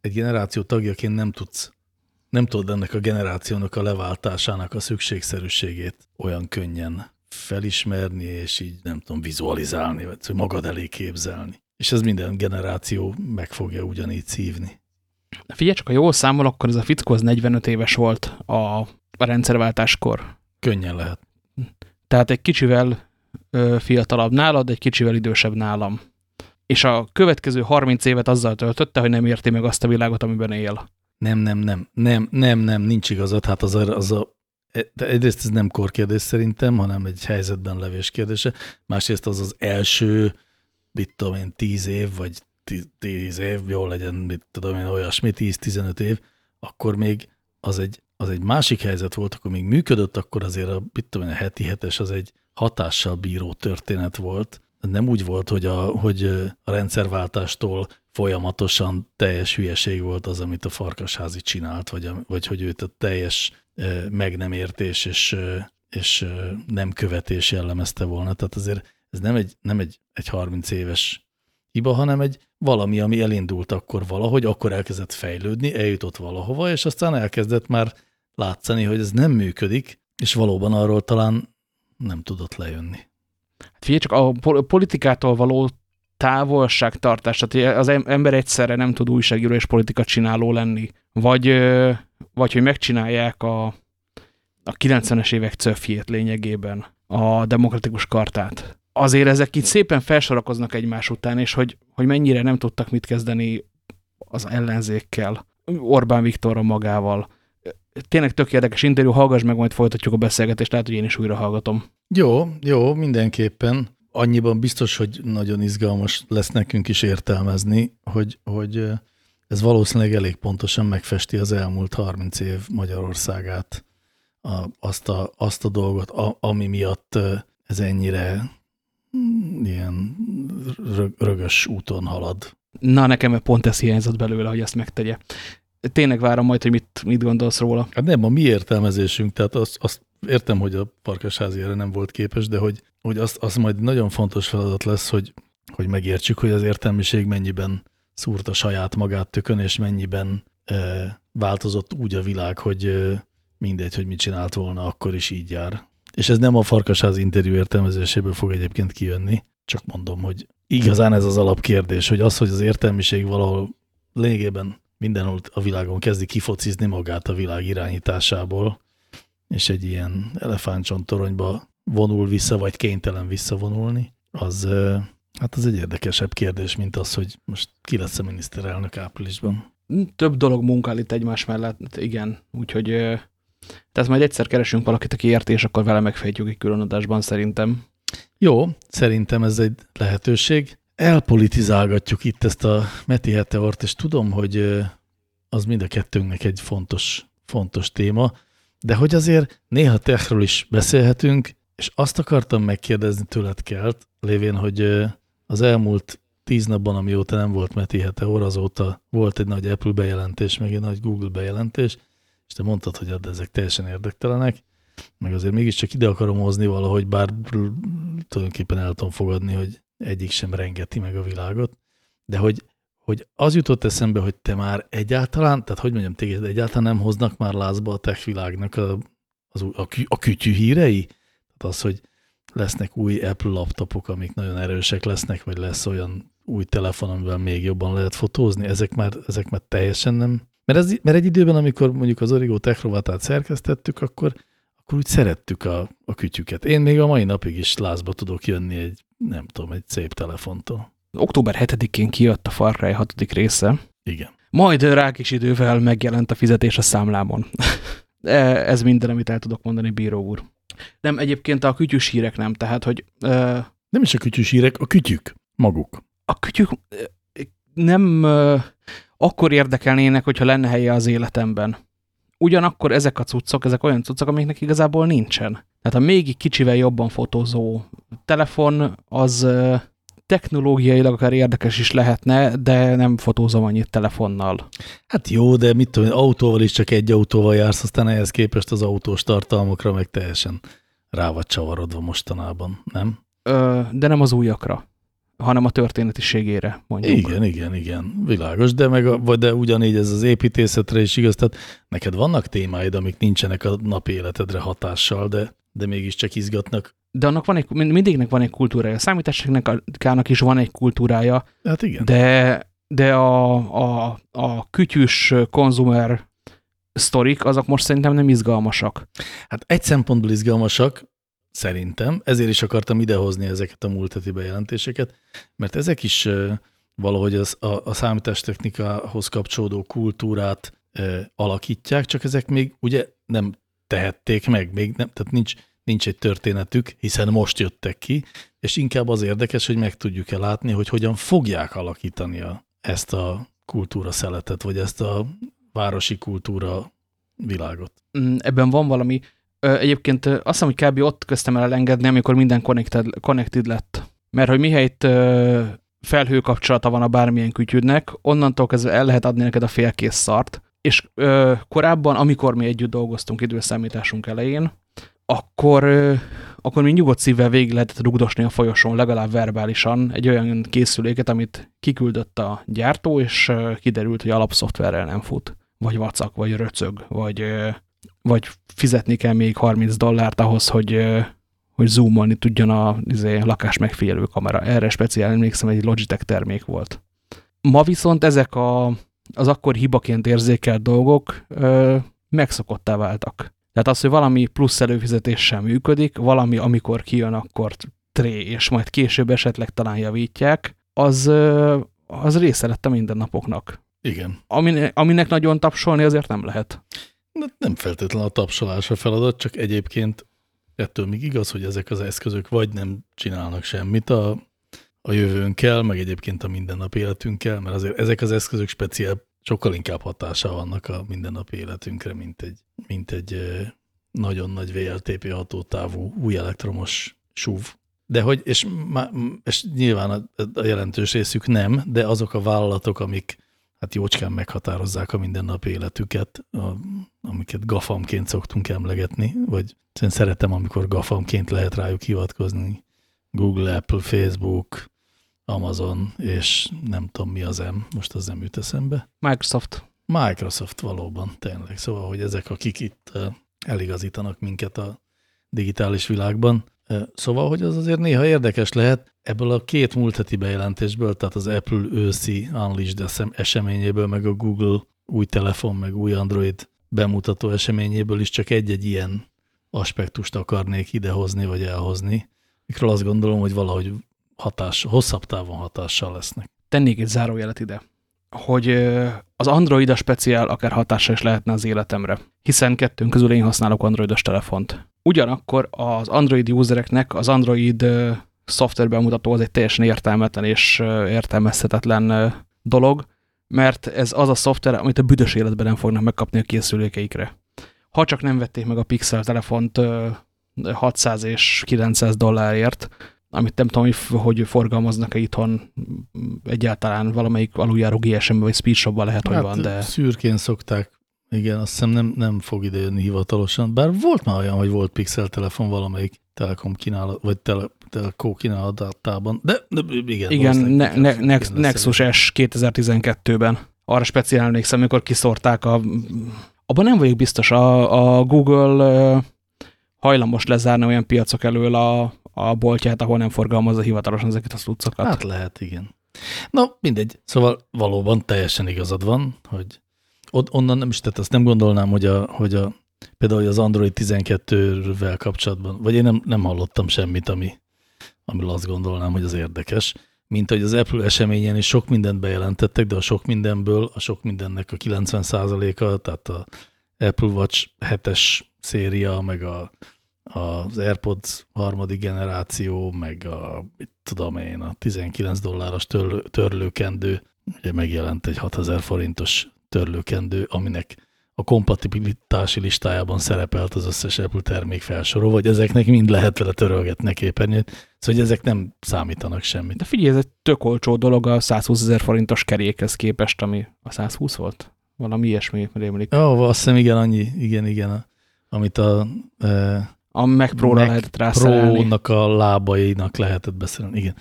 egy generáció tagjaként nem tudsz nem tudod ennek a generációnak a leváltásának a szükségszerűségét olyan könnyen felismerni, és így nem tudom, vizualizálni, vagy magad elé képzelni. És ez minden generáció meg fogja ugyanígy szívni. Figyelj csak, ha jól számol, akkor ez a fickó az 45 éves volt a, a rendszerváltáskor. Könnyen lehet. Tehát egy kicsivel ö, fiatalabb nálad, egy kicsivel idősebb nálam. És a következő 30 évet azzal töltötte, hogy nem érti meg azt a világot, amiben él. Nem, nem, nem, nem, nem, nem, nincs igazad. Hát az az a de egyrészt ez nem korkérdés szerintem, hanem egy helyzetben levés kérdése. Másrészt az az első, mit tudom én, tíz év, vagy tíz év, jól legyen, mit tudom én, olyasmi, tíz-tizenöt év, akkor még az egy, az egy másik helyzet volt, akkor még működött, akkor azért a, mit tudom én, a heti hetes az egy hatással bíró történet volt. Nem úgy volt, hogy a, hogy a rendszerváltástól folyamatosan teljes hülyeség volt az, amit a farkasházi csinált, vagy, vagy hogy őt a teljes meg nem értés és, és nem követés jellemezte volna. Tehát azért ez nem egy, nem egy, egy 30 éves hiba, hanem egy valami, ami elindult akkor valahogy, akkor elkezdett fejlődni, eljutott valahova, és aztán elkezdett már látszani, hogy ez nem működik, és valóban arról talán nem tudott lejönni. Hát figyelj, csak a politikától való távolságtartás, tehát az ember egyszerre nem tud újságíró és politika csináló lenni. Vagy, vagy hogy megcsinálják a, a 90-es évek cöfjét lényegében, a demokratikus kartát. Azért ezek itt szépen felsorakoznak egymás után, és hogy, hogy mennyire nem tudtak mit kezdeni az ellenzékkel, Orbán Viktorra magával. Tényleg tök érdekes interjú, hallgass meg, majd folytatjuk a beszélgetést, lehet, hogy én is újra hallgatom. Jó, jó, mindenképpen annyiban biztos, hogy nagyon izgalmas lesz nekünk is értelmezni, hogy, hogy ez valószínűleg elég pontosan megfesti az elmúlt 30 év Magyarországát, a, azt, a, azt a dolgot, a, ami miatt ez ennyire mm, ilyen rögös úton halad. Na, nekem pont ez hiányzott belőle, hogy ezt megtegye. Tényleg várom majd, hogy mit, mit gondolsz róla. Hát nem, a mi értelmezésünk, tehát azt, azt értem, hogy a Farkasházi erre nem volt képes, de hogy, hogy az, az majd nagyon fontos feladat lesz, hogy, hogy megértsük, hogy az értelmiség mennyiben szúrta saját magát tökön, és mennyiben e, változott úgy a világ, hogy e, mindegy, hogy mit csinált volna, akkor is így jár. És ez nem a Farkasház interjú értelmezéséből fog egyébként kijönni, csak mondom, hogy igazán ez az alapkérdés, hogy az, hogy az értelmiség valahol lényegében mindenhol a világon kezdi kifocizni magát a világ irányításából, és egy ilyen elefántcsontoronyba vonul vissza, vagy kénytelen visszavonulni, az, hát az egy érdekesebb kérdés, mint az, hogy most ki lesz a miniszterelnök áprilisban. Több dolog munkál itt egymás mellett, igen, úgyhogy tehát majd egyszer keresünk valakit, aki érti, és akkor vele megfejtjük egy külön adásban szerintem. Jó, szerintem ez egy lehetőség. Elpolitizálgatjuk itt ezt a Meti Heteort, és tudom, hogy az mind a kettőnknek egy fontos, fontos téma, de hogy azért néha techről is beszélhetünk, és azt akartam megkérdezni tőled kelt, lévén, hogy az elmúlt tíz napban, amióta nem volt Meti Heteor, azóta volt egy nagy Apple bejelentés, meg egy nagy Google bejelentés, és te mondtad, hogy de ezek teljesen érdektelenek, meg azért mégiscsak ide akarom hozni valahogy, bár tulajdonképpen el tudom fogadni, hogy egyik sem rengeti meg a világot, de hogy hogy az jutott eszembe, hogy te már egyáltalán, tehát hogy mondjam, téged egyáltalán nem hoznak már lázba a tech világnak a, az, a, a kütyű hírei? Tehát az, hogy lesznek új Apple laptopok, amik nagyon erősek lesznek, vagy lesz olyan új telefon, amivel még jobban lehet fotózni, ezek már, ezek már teljesen nem. Mert, ez, mert egy időben, amikor mondjuk az Origo Techrovatát szerkesztettük, akkor, akkor úgy szerettük a, a kütyüket. Én még a mai napig is lázba tudok jönni egy, nem tudom, egy szép telefontól. Október 7-én kijött a Far Cry 6. része. Igen. Majd rá kis idővel megjelent a fizetés a számlámon. (laughs) E, ez minden, amit el tudok mondani, bíró úr. Nem, egyébként a kütyűs hírek nem, tehát, hogy... Uh, nem is a kütyűs hírek, a kütyük maguk. A kütyük nem uh, akkor érdekelnének, hogyha lenne helye az életemben. Ugyanakkor ezek a cuccok, ezek olyan cuccok, amiknek igazából nincsen. Tehát a még kicsivel jobban fotózó telefon, az... Uh, technológiailag akár érdekes is lehetne, de nem fotózom annyit telefonnal. Hát jó, de mit tudom, autóval is csak egy autóval jársz, aztán ehhez képest az autós tartalmakra meg teljesen rá vagy csavarodva mostanában, nem? Ö, de nem az újakra, hanem a történetiségére, mondjuk. Igen, igen, igen, világos, de, meg a, de ugyanígy ez az építészetre is igaz, tehát neked vannak témáid, amik nincsenek a napi életedre hatással, de, de mégiscsak izgatnak de annak van egy, mindignek van egy kultúrája. A számítástechnikának is van egy kultúrája. Hát igen. De, de a, a, a kütyűs konzumer sztorik, azok most szerintem nem izgalmasak. Hát egy szempontból izgalmasak, szerintem. Ezért is akartam idehozni ezeket a múlt heti bejelentéseket, mert ezek is valahogy az, a, a számítástechnikához kapcsolódó kultúrát e, alakítják, csak ezek még ugye nem tehették meg, még nem, tehát nincs, nincs egy történetük, hiszen most jöttek ki, és inkább az érdekes, hogy meg tudjuk-e látni, hogy hogyan fogják alakítani a, ezt a kultúra szeletet, vagy ezt a városi kultúra világot. Mm, ebben van valami. Egyébként azt hiszem, hogy kb. ott köztem el elengedni, amikor minden connected, connected lett. Mert hogy mihelyt felhő kapcsolata van a bármilyen kütyűdnek, onnantól kezdve el lehet adni neked a félkész szart. És ö, korábban, amikor mi együtt dolgoztunk időszámításunk elején, akkor, ö, akkor mi nyugodt szívvel végig lehetett rugdosni a folyosón, legalább verbálisan egy olyan készüléket, amit kiküldött a gyártó, és ö, kiderült, hogy alapszoftverrel nem fut. Vagy vacak, vagy röcög, vagy, ö, vagy fizetni kell még 30 dollárt ahhoz, hogy hogy zoomolni tudjon a izé, lakás megfigyelő kamera. Erre speciál emlékszem, egy Logitech termék volt. Ma viszont ezek a, az akkor hibaként érzékelt dolgok ö, megszokottá váltak. Tehát az, hogy valami plusz előfizetéssel működik, valami amikor kijön, akkor tré, és majd később esetleg talán javítják, az, ö, az része lett a mindennapoknak. Igen. Aminek, aminek nagyon tapsolni azért nem lehet. Nem feltétlenül a tapsolás a feladat, csak egyébként ettől még igaz, hogy ezek az eszközök vagy nem csinálnak semmit a, a jövőnkkel, meg egyébként a mindennapi életünkkel, mert azért ezek az eszközök speciál sokkal inkább hatása vannak a mindennapi életünkre, mint egy, mint egy nagyon nagy VLTP hatótávú új elektromos SUV. De hogy, és, és nyilván a, a jelentős részük nem, de azok a vállalatok, amik hát jócskán meghatározzák a mindennapi életüket, a, amiket gafamként szoktunk emlegetni, vagy én szeretem, amikor gafamként lehet rájuk hivatkozni. Google, Apple, Facebook, Amazon, és nem tudom mi az M, most az nem jut eszembe. Microsoft. Microsoft valóban, tényleg. Szóval, hogy ezek, akik itt eligazítanak minket a digitális világban. Szóval, hogy az azért néha érdekes lehet. Ebből a két múlt heti bejelentésből, tehát az Apple őszi Unleashed eseményéből, meg a Google új telefon, meg új Android bemutató eseményéből is csak egy-egy ilyen aspektust akarnék idehozni, vagy elhozni, mikről azt gondolom, hogy valahogy hatás, hosszabb távon hatással lesznek. Tennék egy zárójelet ide, hogy az Android a speciál akár hatása is lehetne az életemre, hiszen kettőnk közül én használok androidos telefont. Ugyanakkor az Android usereknek az Android szoftverben mutató az egy teljesen értelmetlen és értelmezhetetlen dolog, mert ez az a szoftver, amit a büdös életben nem fognak megkapni a készülékeikre. Ha csak nem vették meg a Pixel telefont 600 és 900 dollárért, amit nem tudom, hogy forgalmaznak-e itthon egyáltalán valamelyik aluljáró GSM vagy speedshopban lehet, hát, hogy van, de... szürkén szokták igen, azt hiszem nem, nem fog idejönni hivatalosan, bár volt már olyan, hogy volt Pixel telefon valamelyik Telekom kínálat, vagy tele, Telco kínálatában, de, de igen. Igen, ne, ne, ne, Nexus S 2012-ben. Arra speciál emlékszem, amikor kiszorták a... Abban nem vagyok biztos, a, a Google hajlamos lezárni olyan piacok elől a, a boltját, ahol nem forgalmazza hivatalosan ezeket a cuccokat. Hát lehet, igen. Na, mindegy. Szóval valóban teljesen igazad van, hogy onnan nem is, tehát azt nem gondolnám, hogy, a, hogy a, például az Android 12-vel kapcsolatban, vagy én nem, nem hallottam semmit, ami, amiről azt gondolnám, hogy az érdekes, mint hogy az Apple eseményen is sok mindent bejelentettek, de a sok mindenből, a sok mindennek a 90%-a, tehát a Apple Watch 7-es széria, meg a, az AirPods harmadik generáció, meg a, mit tudom én, a 19 dolláros törlő, törlőkendő, ugye megjelent egy 6000 forintos törlőkendő, aminek a kompatibilitási listájában szerepelt az összes Apple termék felsorol, vagy ezeknek mind lehet vele törölgetni képernyőt, szóval hogy ezek nem számítanak semmit. De figyelj, ez egy tök olcsó dolog a 120 ezer forintos kerékhez képest, ami a 120 volt? Valami ilyesmi rémlik. Ó, azt hiszem igen, annyi, igen, igen, amit a... E, a Mac Pro-ra Mac lehetett. Pro-nak a lábainak lehetett beszélni, igen.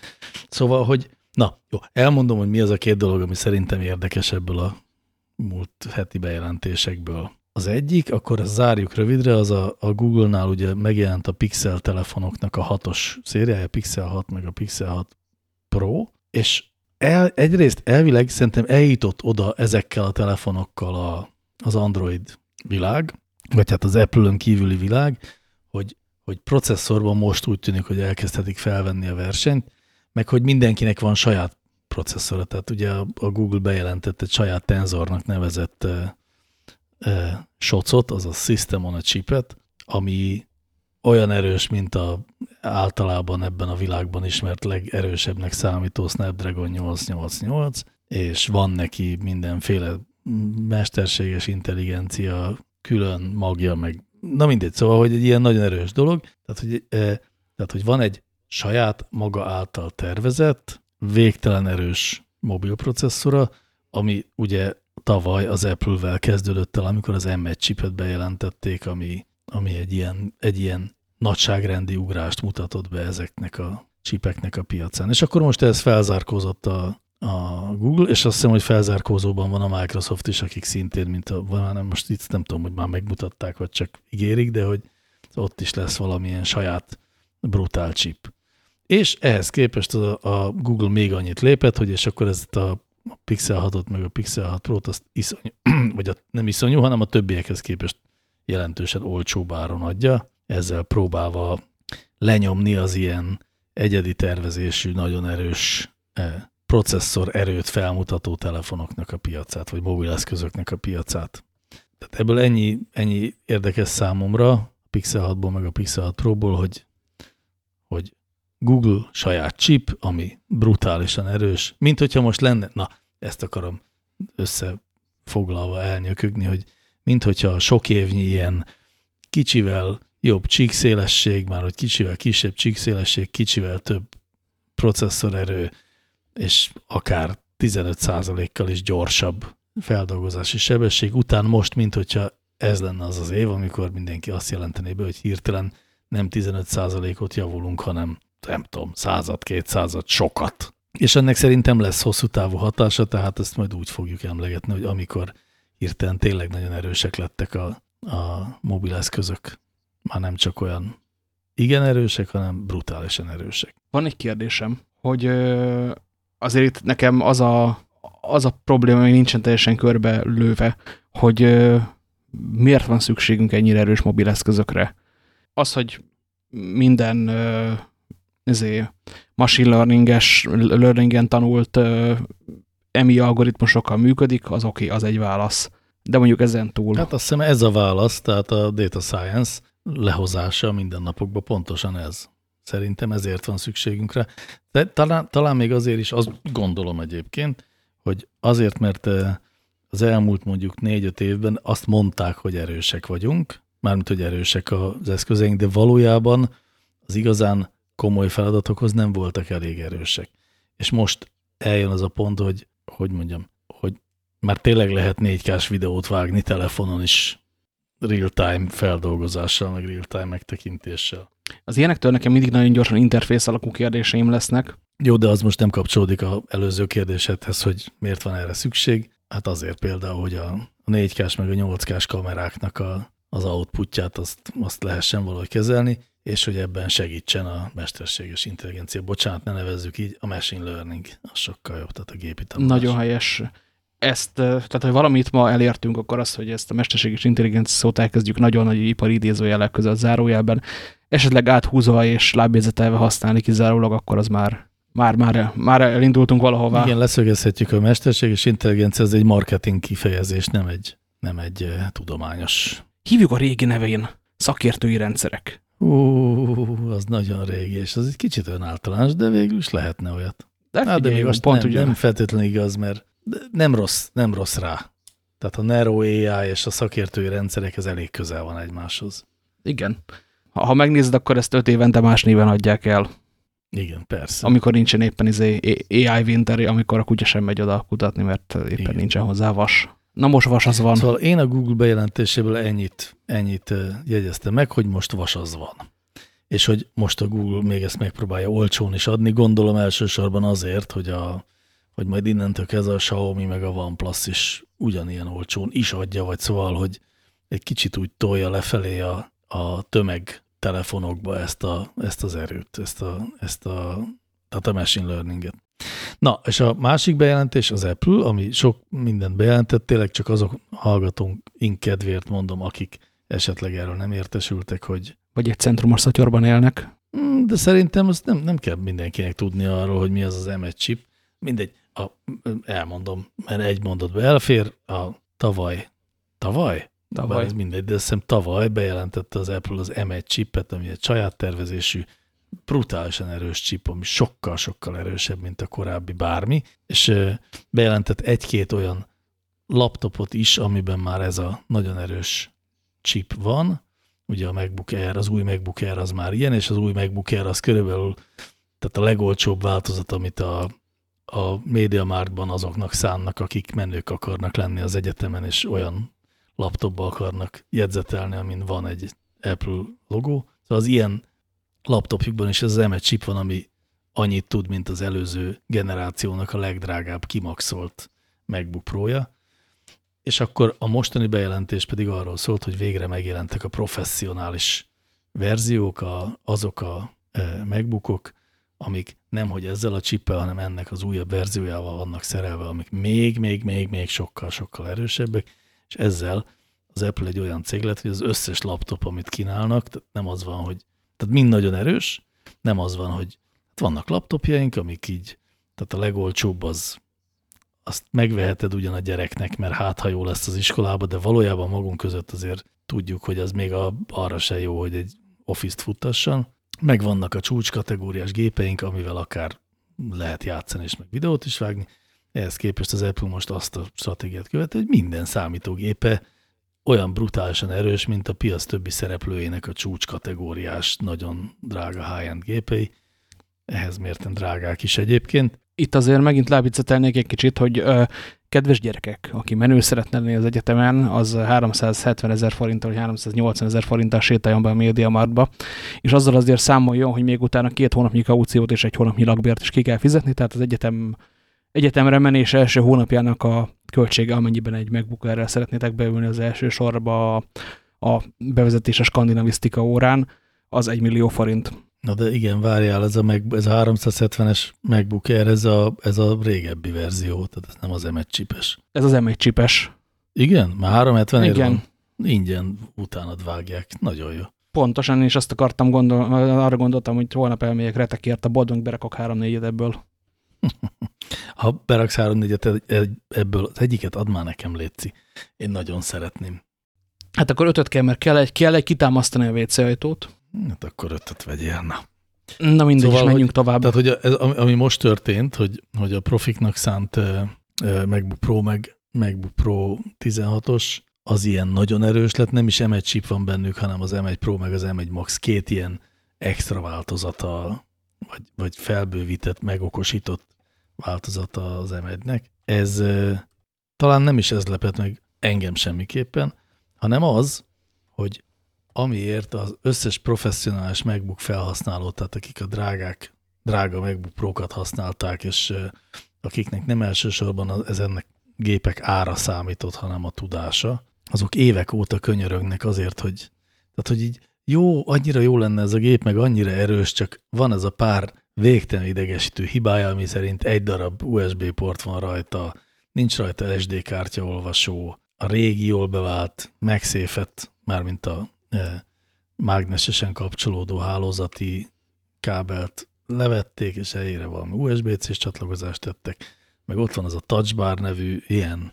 Szóval, hogy na, jó, elmondom, hogy mi az a két dolog, ami szerintem érdekes ebből a múlt heti bejelentésekből. Az egyik, akkor ezt zárjuk rövidre, az a, a Google-nál ugye megjelent a Pixel telefonoknak a hatos szériája, Pixel 6 meg a Pixel 6 Pro, és el, egyrészt elvileg szerintem eljutott oda ezekkel a telefonokkal a, az Android világ, vagy hát az Apple-ön kívüli világ, hogy, hogy processzorban most úgy tűnik, hogy elkezdhetik felvenni a versenyt, meg hogy mindenkinek van saját processzora. Tehát ugye a, Google bejelentett egy saját tenzornak nevezett uh, uh, socot, azaz System on a chipet, ami olyan erős, mint a általában ebben a világban ismert legerősebbnek számító Snapdragon 888, és van neki mindenféle mesterséges intelligencia, külön magja, meg na mindegy, szóval, hogy egy ilyen nagyon erős dolog, tehát hogy, e, tehát, hogy van egy saját maga által tervezett, végtelen erős mobilprocesszora, ami ugye tavaly az Apple-vel kezdődött el, amikor az M1 chipet bejelentették, ami, ami egy, ilyen, egy ilyen nagyságrendi ugrást mutatott be ezeknek a csipeknek a piacán. És akkor most ez felzárkózott a, a Google, és azt hiszem, hogy felzárkózóban van a Microsoft is, akik szintén, mint a, nem, most itt nem tudom, hogy már megmutatták, vagy csak ígérik, de hogy ott is lesz valamilyen saját brutál chip. És ehhez képest a, a Google még annyit lépett, hogy és akkor ezt a Pixel 6-ot, meg a Pixel 6 Pro-t, azt iszonyú, (clears throat) vagy a, nem iszonyú, hanem a többiekhez képest jelentősen olcsóbb áron adja, ezzel próbálva lenyomni az ilyen egyedi tervezésű, nagyon erős eh, processzor erőt felmutató telefonoknak a piacát, vagy mobileszközöknek a piacát. Tehát ebből ennyi, ennyi érdekes számomra, a Pixel 6-ból, meg a Pixel 6 Pro-ból, hogy, hogy Google saját chip, ami brutálisan erős, mint hogyha most lenne, na, ezt akarom összefoglalva elnyökögni, hogy mint hogyha sok évnyi ilyen kicsivel jobb csíkszélesség, már hogy kicsivel kisebb csíkszélesség, kicsivel több processzorerő, és akár 15%-kal is gyorsabb feldolgozási sebesség után most, mint hogyha ez lenne az az év, amikor mindenki azt jelentené be, hogy hirtelen nem 15%-ot javulunk, hanem nem tudom, század, kétszázad, sokat. És ennek szerintem lesz hosszú távú hatása, tehát ezt majd úgy fogjuk emlegetni, hogy amikor hirtelen tényleg nagyon erősek lettek a, a mobileszközök, már nem csak olyan igen erősek, hanem brutálisan erősek. Van egy kérdésem, hogy azért itt nekem az a, az a probléma, hogy nincsen teljesen körbe lőve, hogy miért van szükségünk ennyire erős mobileszközökre. Az, hogy minden ezé, machine learning-es, learningen tanult EMI algoritmusokkal működik, az oké, okay, az egy válasz. De mondjuk ezen túl. Hát azt hiszem ez a válasz, tehát a data science lehozása minden napokban pontosan ez. Szerintem ezért van szükségünk rá. De talán, talán még azért is azt gondolom egyébként, hogy azért, mert az elmúlt mondjuk négy-öt évben azt mondták, hogy erősek vagyunk, mármint, hogy erősek az eszközeink, de valójában az igazán komoly feladatokhoz nem voltak elég erősek. És most eljön az a pont, hogy, hogy mondjam, hogy már tényleg lehet 4K-s videót vágni telefonon is real-time feldolgozással, meg real-time megtekintéssel. Az ilyenektől nekem mindig nagyon gyorsan interfész alakú kérdéseim lesznek. Jó, de az most nem kapcsolódik az előző kérdésedhez, hogy miért van erre szükség. Hát azért például, hogy a, a 4K-s meg a 8K-s kameráknak a, az outputját azt, azt lehessen valahogy kezelni, és hogy ebben segítsen a mesterséges intelligencia. Bocsánat, ne nevezzük így, a machine learning, az sokkal jobb, tehát a gépi tanulás. Nagyon helyes. Ezt, tehát hogy valamit ma elértünk, akkor az, hogy ezt a mesterséges intelligencia szót elkezdjük nagyon nagy ipari idézőjelek között zárójelben, esetleg áthúzva és lábjegyzetelve használni kizárólag, akkor az már, már, már, már elindultunk valahová. Igen, leszögezhetjük, hogy a mesterséges intelligencia az egy marketing kifejezés, nem egy, nem egy tudományos. Hívjuk a régi nevén szakértői rendszerek. Ú, az nagyon régi, és az egy kicsit olyan általános, de végül is lehetne olyat. De, figyelj, de még most pont nem, nem feltétlenül igaz, mert nem rossz, nem rossz rá. Tehát a Nero AI és a szakértői rendszerek ez elég közel van egymáshoz. Igen. Ha, megnézed, akkor ezt öt évente más néven adják el. Igen, persze. Amikor nincsen éppen izé AI winter, amikor a kutya sem megy oda kutatni, mert éppen Igen. nincsen hozzá vas. Na most vas az van. Szóval én a Google bejelentéséből ennyit, ennyit jegyeztem meg, hogy most vas az van. És hogy most a Google még ezt megpróbálja olcsón is adni, gondolom elsősorban azért, hogy, a, hogy majd innentől ez a Xiaomi meg a OnePlus is ugyanilyen olcsón is adja, vagy szóval, hogy egy kicsit úgy tolja lefelé a, a tömeg telefonokba ezt, a, ezt az erőt, ezt a, ezt a, tehát a machine learninget. Na, és a másik bejelentés az Apple, ami sok mindent bejelentett, tényleg csak azok hallgatónk inkedvért mondom, akik esetleg erről nem értesültek, hogy Vagy egy centrumos szatyorban élnek. Mm, de szerintem azt nem, nem kell mindenkinek tudni arról, hogy mi az az M1 chip. Mindegy, a, elmondom, mert egy mondatba elfér, a tavaly, tavaly? Tavaly. Bár ez mindegy, de azt hiszem tavaly bejelentette az Apple az M1 chipet, ami egy saját tervezésű, brutálisan erős chip, ami sokkal-sokkal erősebb, mint a korábbi bármi, és bejelentett egy-két olyan laptopot is, amiben már ez a nagyon erős chip van, ugye a MacBook Air, az új MacBook Air az már ilyen, és az új MacBook Air az körülbelül tehát a legolcsóbb változat, amit a, a MediaMarktban azoknak szánnak, akik menők akarnak lenni az egyetemen, és olyan laptopba akarnak jegyzetelni, amin van egy Apple logó. Szóval az ilyen laptopjukban is ez az M1 chip van, ami annyit tud, mint az előző generációnak a legdrágább kimaxolt MacBook Pro-ja, és akkor a mostani bejelentés pedig arról szólt, hogy végre megjelentek a professzionális verziók, a, azok a e, megbukok, amik nem hogy ezzel a csippel, hanem ennek az újabb verziójával vannak szerelve, amik még, még, még, még sokkal, sokkal erősebbek, és ezzel az Apple egy olyan cég lett, hogy az összes laptop, amit kínálnak, tehát nem az van, hogy, tehát mind nagyon erős, nem az van, hogy hát vannak laptopjaink, amik így, tehát a legolcsóbb az azt megveheted ugyan a gyereknek, mert hát ha jó lesz az iskolába, de valójában magunk között azért tudjuk, hogy az még a, arra se jó, hogy egy office-t futtasson. Megvannak a csúcskategóriás gépeink, amivel akár lehet játszani és meg videót is vágni. Ehhez képest az Apple most azt a stratégiát követi, hogy minden számítógépe olyan brutálisan erős, mint a piac többi szereplőjének a csúcskategóriás, nagyon drága high-end gépei. Ehhez mérten drágák is egyébként itt azért megint lábiccetelnék egy kicsit, hogy ö, kedves gyerekek, aki menő szeretne lenni az egyetemen, az 370 ezer forinttal, vagy 380 ezer forinttal sétáljon be a médiamartba, és azzal azért számoljon, hogy még utána két hónapnyi kauciót és egy hónapnyi lakbért is ki kell fizetni, tehát az egyetem, egyetemre menés első hónapjának a költsége, amennyiben egy MacBook erre szeretnétek beülni az első sorba a, a bevezetés a skandinavisztika órán, az egy millió forint. Na de igen, várjál, ez a, meg, ez a 370-es MacBook Air, ez a, ez a régebbi verzió, tehát ez nem az M1 csipes. Ez az M1 csipes. Igen? Már 370 Igen. Van? Ingyen utánad vágják. Nagyon jó. Pontosan, és azt akartam gondol, arra gondoltam, hogy holnap elmegyek retekért a boldog berakok 3-4-et ebből. Ha beraksz 3-4-et ebből, az egyiket add már nekem, Léci. Én nagyon szeretném. Hát akkor ötöt kell, mert kell egy, kell egy kitámasztani a WC ajtót. Hát akkor ötöt vegyél, na. Na mindegy, szóval, menjünk hogy, tovább. Tehát, hogy ez, ami most történt, hogy, hogy a profiknak szánt uh, MacBook Pro, meg MacBook Pro 16-os, az ilyen nagyon erős lett, nem is M1 chip van bennük, hanem az M1 Pro, meg az M1 Max két ilyen extra változata, vagy, vagy felbővített, megokosított változata az M1-nek. Ez talán nem is ez lepett meg engem semmiképpen, hanem az, hogy amiért az összes professzionális MacBook felhasználó, tehát akik a drágák, drága MacBook Pro-kat használták, és akiknek nem elsősorban ez ennek gépek ára számított, hanem a tudása, azok évek óta könyörögnek azért, hogy, tehát, hogy így jó, annyira jó lenne ez a gép, meg annyira erős, csak van ez a pár végtelen idegesítő hibája, ami szerint egy darab USB port van rajta, nincs rajta SD kártyaolvasó, a régi jól bevált MagSafe-et, mármint a mágnesesen kapcsolódó hálózati kábelt levették, és helyére valami USB-C-s csatlakozást tettek, meg ott van az a touchbar nevű ilyen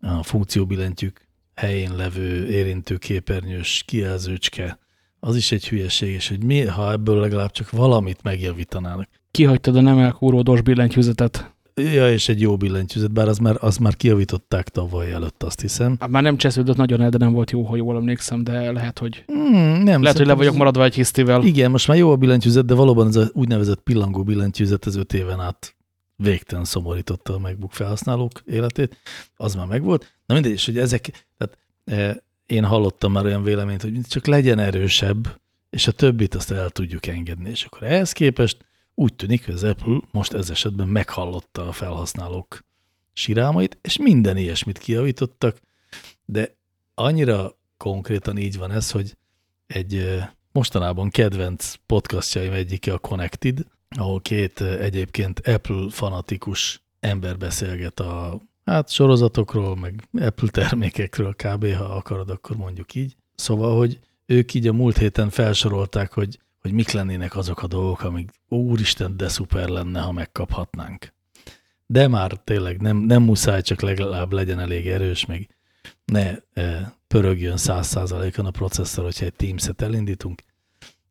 a funkcióbillentyűk helyén levő érintőképernyős kijelzőcske, az is egy hülyeség, és hogy mi, ha ebből legalább csak valamit megjavítanának. Kihagytad a nem elkúródós billentyűzetet. Ja, és egy jó billentyűzet, bár az már, az már kiavították tavaly előtt, azt hiszem. Hát már nem csesződött nagyon el, de nem volt jó, ha jól emlékszem, de lehet, hogy mm, nem, lehet, hogy le vagyok maradva egy hisztivel. Igen, most már jó a billentyűzet, de valóban ez a úgynevezett pillangó billentyűzet az öt éven át végtelen szomorította a MacBook felhasználók életét, az már megvolt. Na mindegy, és hogy ezek, tehát e, én hallottam már olyan véleményt, hogy csak legyen erősebb, és a többit azt el tudjuk engedni. És akkor ehhez képest úgy tűnik, hogy az Apple most ez esetben meghallotta a felhasználók sirámait, és minden ilyesmit kiavítottak, de annyira konkrétan így van ez, hogy egy mostanában kedvenc podcastjaim egyike a Connected, ahol két egyébként Apple fanatikus ember beszélget a hát sorozatokról, meg Apple termékekről kb. ha akarod, akkor mondjuk így. Szóval, hogy ők így a múlt héten felsorolták, hogy, hogy mik lennének azok a dolgok, amik úristen, de szuper lenne, ha megkaphatnánk. De már tényleg nem, nem muszáj, csak legalább legyen elég erős, meg ne e, pörögjön száz százalékon a processzor, hogyha egy Teams-et elindítunk.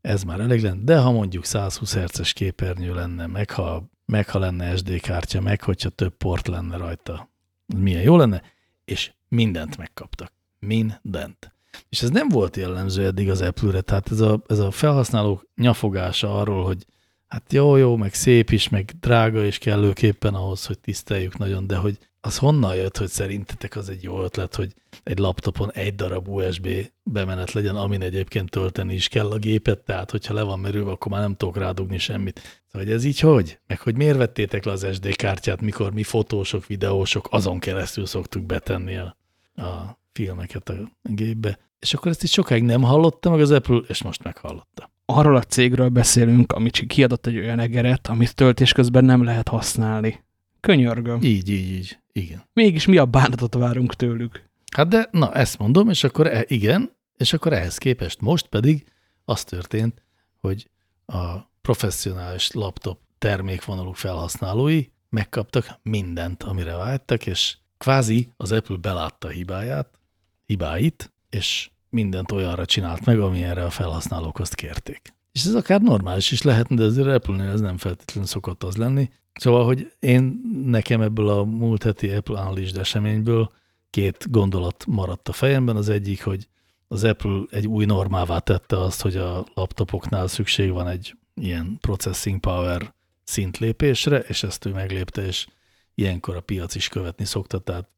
Ez már elég lenne, de ha mondjuk 120 Hz-es képernyő lenne, meg ha, meg ha lenne SD kártya, meg hogyha több port lenne rajta, milyen jó lenne, és mindent megkaptak. Mindent. És ez nem volt jellemző eddig az Apple-re, tehát ez a, ez a felhasználók nyafogása arról, hogy hát jó, jó, meg szép is, meg drága is kellőképpen ahhoz, hogy tiszteljük nagyon, de hogy az honnan jött, hogy szerintetek az egy jó ötlet, hogy egy laptopon egy darab USB bemenet legyen, amin egyébként tölteni is kell a gépet, tehát hogyha le van merülve, akkor már nem tudok rádugni semmit. Szóval ez így hogy? Meg hogy miért vettétek le az SD kártyát, mikor mi fotósok, videósok azon keresztül szoktuk betenni a, a filmeket a gépbe. És akkor ezt is sokáig nem hallotta meg az Apple, és most meghallotta. Arról a cégről beszélünk, amit kiadott egy olyan egeret, amit töltés közben nem lehet használni. Könyörgöm. Így, így, így. Igen. Mégis mi a bánatot várunk tőlük? Hát de, na ezt mondom, és akkor e, igen, és akkor ehhez képest most pedig az történt, hogy a professzionális laptop termékvonalú felhasználói megkaptak mindent, amire vágytak, és kvázi az Apple belátta hibáját, hibáit, és mindent olyanra csinált meg, amilyenre a felhasználók azt kérték. És ez akár normális is lehetne, de azért Apple-nél ez nem feltétlenül szokott az lenni. Szóval, hogy én nekem ebből a múlt heti Apple Unleashed eseményből két gondolat maradt a fejemben. Az egyik, hogy az Apple egy új normává tette azt, hogy a laptopoknál szükség van egy ilyen processing power szintlépésre, és ezt ő meglépte, és ilyenkor a piac is követni szokta, tehát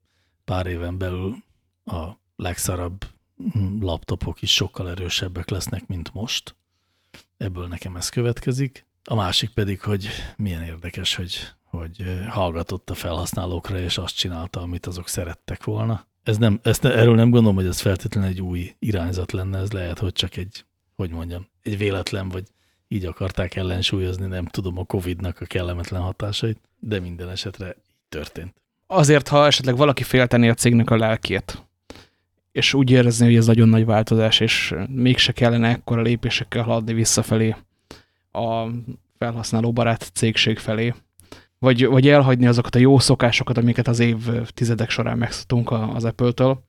pár éven belül a legszarabb laptopok is sokkal erősebbek lesznek, mint most. Ebből nekem ez következik. A másik pedig, hogy milyen érdekes, hogy, hogy hallgatott a felhasználókra, és azt csinálta, amit azok szerettek volna. Ez nem, ezt, erről nem gondolom, hogy ez feltétlenül egy új irányzat lenne, ez lehet, hogy csak egy, hogy mondjam, egy véletlen, vagy így akarták ellensúlyozni, nem tudom, a Covid-nak a kellemetlen hatásait, de minden esetre így történt. Azért, ha esetleg valaki félteni a cégnek a lelkét, és úgy érezni, hogy ez nagyon nagy változás, és mégse kellene ekkora lépésekkel haladni visszafelé a felhasználóbarát cégség felé, vagy, vagy elhagyni azokat a jó szokásokat, amiket az év tizedek során megszoktunk az Apple-től,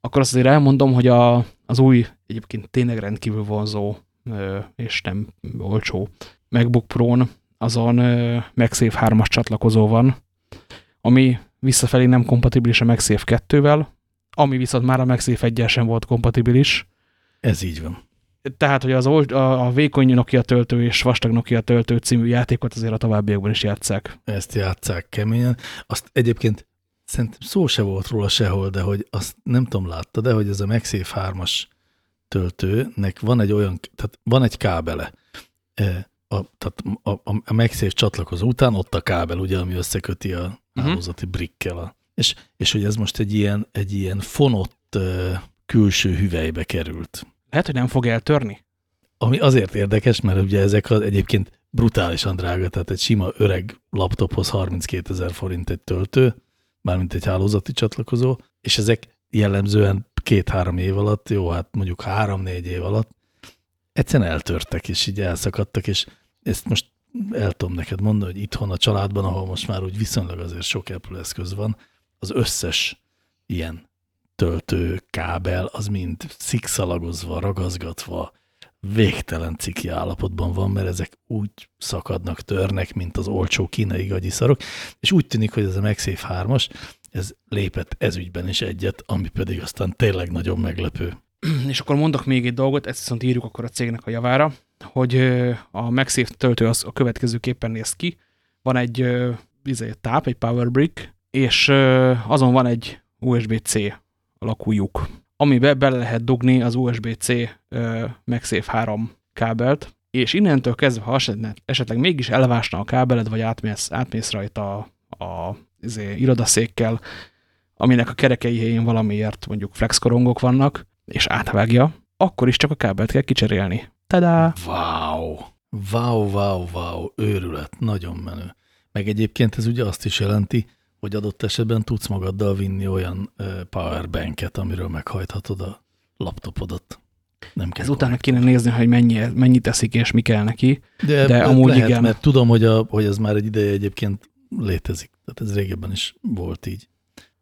akkor azt azért elmondom, hogy a, az új, egyébként tényleg rendkívül vonzó és nem olcsó MacBook Pro-n azon MagSafe 3-as csatlakozó van, ami visszafelé nem kompatibilis a MagSafe 2-vel, ami viszont már a MagSafe 1 sem volt kompatibilis. Ez így van. Tehát, hogy az old, a, a vékony Nokia töltő és vastag Nokia töltő című játékot azért a továbbiakban is játszák. Ezt játszák keményen. Azt egyébként szerintem szó se volt róla sehol, de hogy azt nem tudom látta, de hogy ez a MagSafe 3-as töltőnek van egy olyan, tehát van egy kábele. E, a, tehát a, a, a MagSafe csatlakozó után ott a kábel, ugye, ami összeköti a uh-huh. hálózati brickkel a és, és hogy ez most egy ilyen, egy ilyen fonott uh, külső hüvelybe került. Lehet, hogy nem fog eltörni? Ami azért érdekes, mert ugye ezek az egyébként brutálisan drága, tehát egy sima öreg laptophoz 32 ezer forint egy töltő, mármint egy hálózati csatlakozó, és ezek jellemzően két-három év alatt, jó, hát mondjuk három-négy év alatt egyszerűen eltörtek, és így elszakadtak, és ezt most el tudom neked mondani, hogy itthon a családban, ahol most már úgy viszonylag azért sok Apple eszköz van, az összes ilyen töltő kábel, az mind szikszalagozva, ragazgatva, végtelen ciki állapotban van, mert ezek úgy szakadnak, törnek, mint az olcsó kínai gagyiszarok, és úgy tűnik, hogy ez a MagSafe 3-as, ez lépett ezügyben is egyet, ami pedig aztán tényleg nagyon meglepő. (clears throat) És akkor mondok még egy dolgot, ezt viszont írjuk akkor a cégnek a javára, hogy a MagSafe töltő az a következőképpen néz ki. Van egy izé, táp, egy power brick, és azon van egy USB-C alakú amibe bele lehet dugni az USB-C MagSafe 3 kábelt, és innentől kezdve, ha esetleg mégis elvásna a kábeled, vagy átmész, átmész rajta a, a izé, irodaszékkel, aminek a kerekei helyén valamiért mondjuk flexkorongok vannak, és átvágja, akkor is csak a kábelt kell kicserélni. Tadá! Wow! Wow, wow, wow, őrület, nagyon menő. Meg egyébként ez ugye azt is jelenti, hogy adott esetben tudsz magaddal vinni olyan powerbanket, amiről meghajthatod a laptopodat. Nem kell Ez utána kéne nézni, hogy mennyi, mennyi teszik és mi kell neki. De, de amúgy lehet, igen. Mert tudom, hogy, a, hogy ez már egy ideje egyébként létezik. Tehát ez régebben is volt így.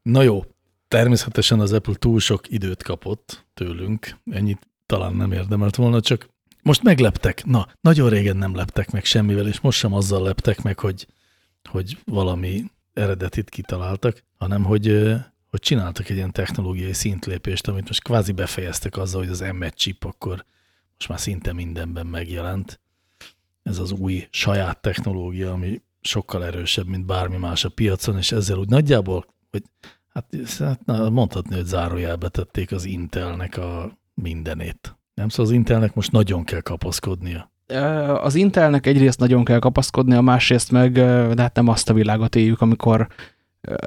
Na jó, természetesen az Apple túl sok időt kapott tőlünk. Ennyit talán nem érdemelt volna, csak most megleptek. Na, nagyon régen nem leptek meg semmivel, és most sem azzal leptek meg, hogy, hogy valami eredetit kitaláltak, hanem hogy, hogy csináltak egy ilyen technológiai szintlépést, amit most kvázi befejeztek azzal, hogy az M1 chip akkor most már szinte mindenben megjelent. Ez az új saját technológia, ami sokkal erősebb, mint bármi más a piacon, és ezzel úgy nagyjából, hogy hát, hát na, mondhatni, hogy zárójelbe tették az Intelnek a mindenét. Nem szóval az Intelnek most nagyon kell kapaszkodnia. Az Intelnek egyrészt nagyon kell kapaszkodnia, másrészt meg, de hát nem azt a világot éljük, amikor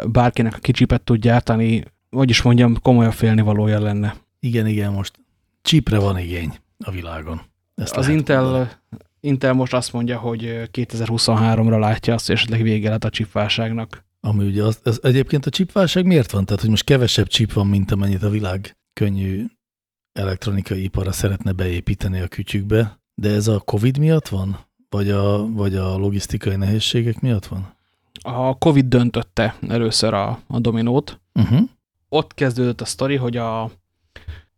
bárkinek a kicsipet tud gyártani, vagyis mondjam, komolyabb félnivalója lenne. Igen, igen, most csipre van igény a világon. Ezt az Intel, Intel most azt mondja, hogy 2023-ra látja azt, és esetleg vége lett a csipválságnak. Ami ugye az, ez egyébként a csipválság miért van? Tehát, hogy most kevesebb csip van, mint amennyit a világ könnyű elektronikai ipara szeretne beépíteni a kütyükbe, de ez a Covid miatt van? Vagy a, vagy a logisztikai nehézségek miatt van? A Covid döntötte először a, a dominót. Uh -huh. Ott kezdődött a sztori, hogy a,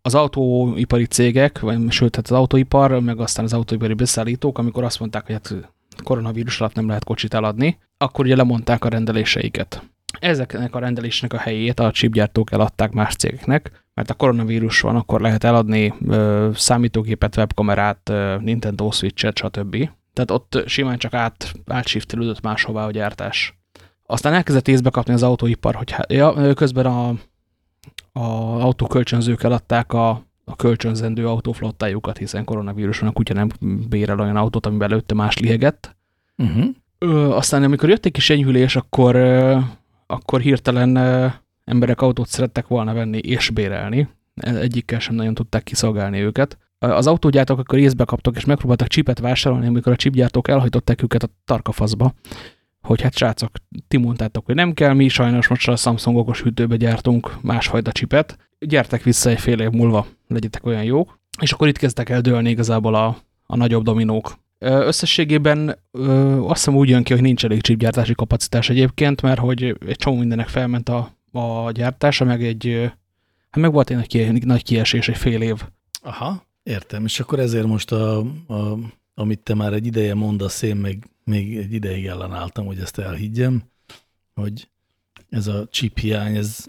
az autóipari cégek, vagy sőt, hát az autóipar, meg aztán az autóipari beszállítók, amikor azt mondták, hogy hát koronavírus alatt nem lehet kocsit eladni, akkor ugye lemondták a rendeléseiket. Ezeknek a rendelésnek a helyét a chipgyártók eladták más cégeknek, mert a koronavírus van, akkor lehet eladni ö, számítógépet, webkamerát, ö, Nintendo Switch-et, stb. Tehát ott simán csak át, átsiftelődött máshová a gyártás. Aztán elkezdett észbe kapni az autóipar, hogy hát, ja, közben a, a autókölcsönzők eladták a, a kölcsönzendő autóflottájukat, hiszen koronavíruson a kutya nem bérel olyan autót, amiben előtte más liegett. Uh mhm. -huh. Ö, aztán amikor jött egy kis enyhülés, akkor, akkor hirtelen emberek autót szerettek volna venni és bérelni. Egyikkel sem nagyon tudták kiszolgálni őket. Az autógyártók akkor észbe kaptak, és megpróbáltak csipet vásárolni, amikor a csipgyártók elhajtották őket a tarkafaszba, hogy hát srácok, ti mondtátok, hogy nem kell, mi sajnos most a Samsung okos hűtőbe gyártunk másfajta csipet, gyertek vissza egy fél év múlva, legyetek olyan jók. És akkor itt kezdtek el dőlni igazából a, a nagyobb dominók. Összességében ö, azt hiszem úgy jön ki, hogy nincs elég chipgyártási kapacitás egyébként, mert hogy egy csomó mindenek felment a, a gyártása, meg egy, hát meg volt egy nagy, nagy kiesés, egy fél év. Aha, értem. És akkor ezért most, a, a, amit te már egy ideje mondasz, én meg még egy ideig ellenálltam, hogy ezt elhiggyem, hogy ez a chip hiány, ez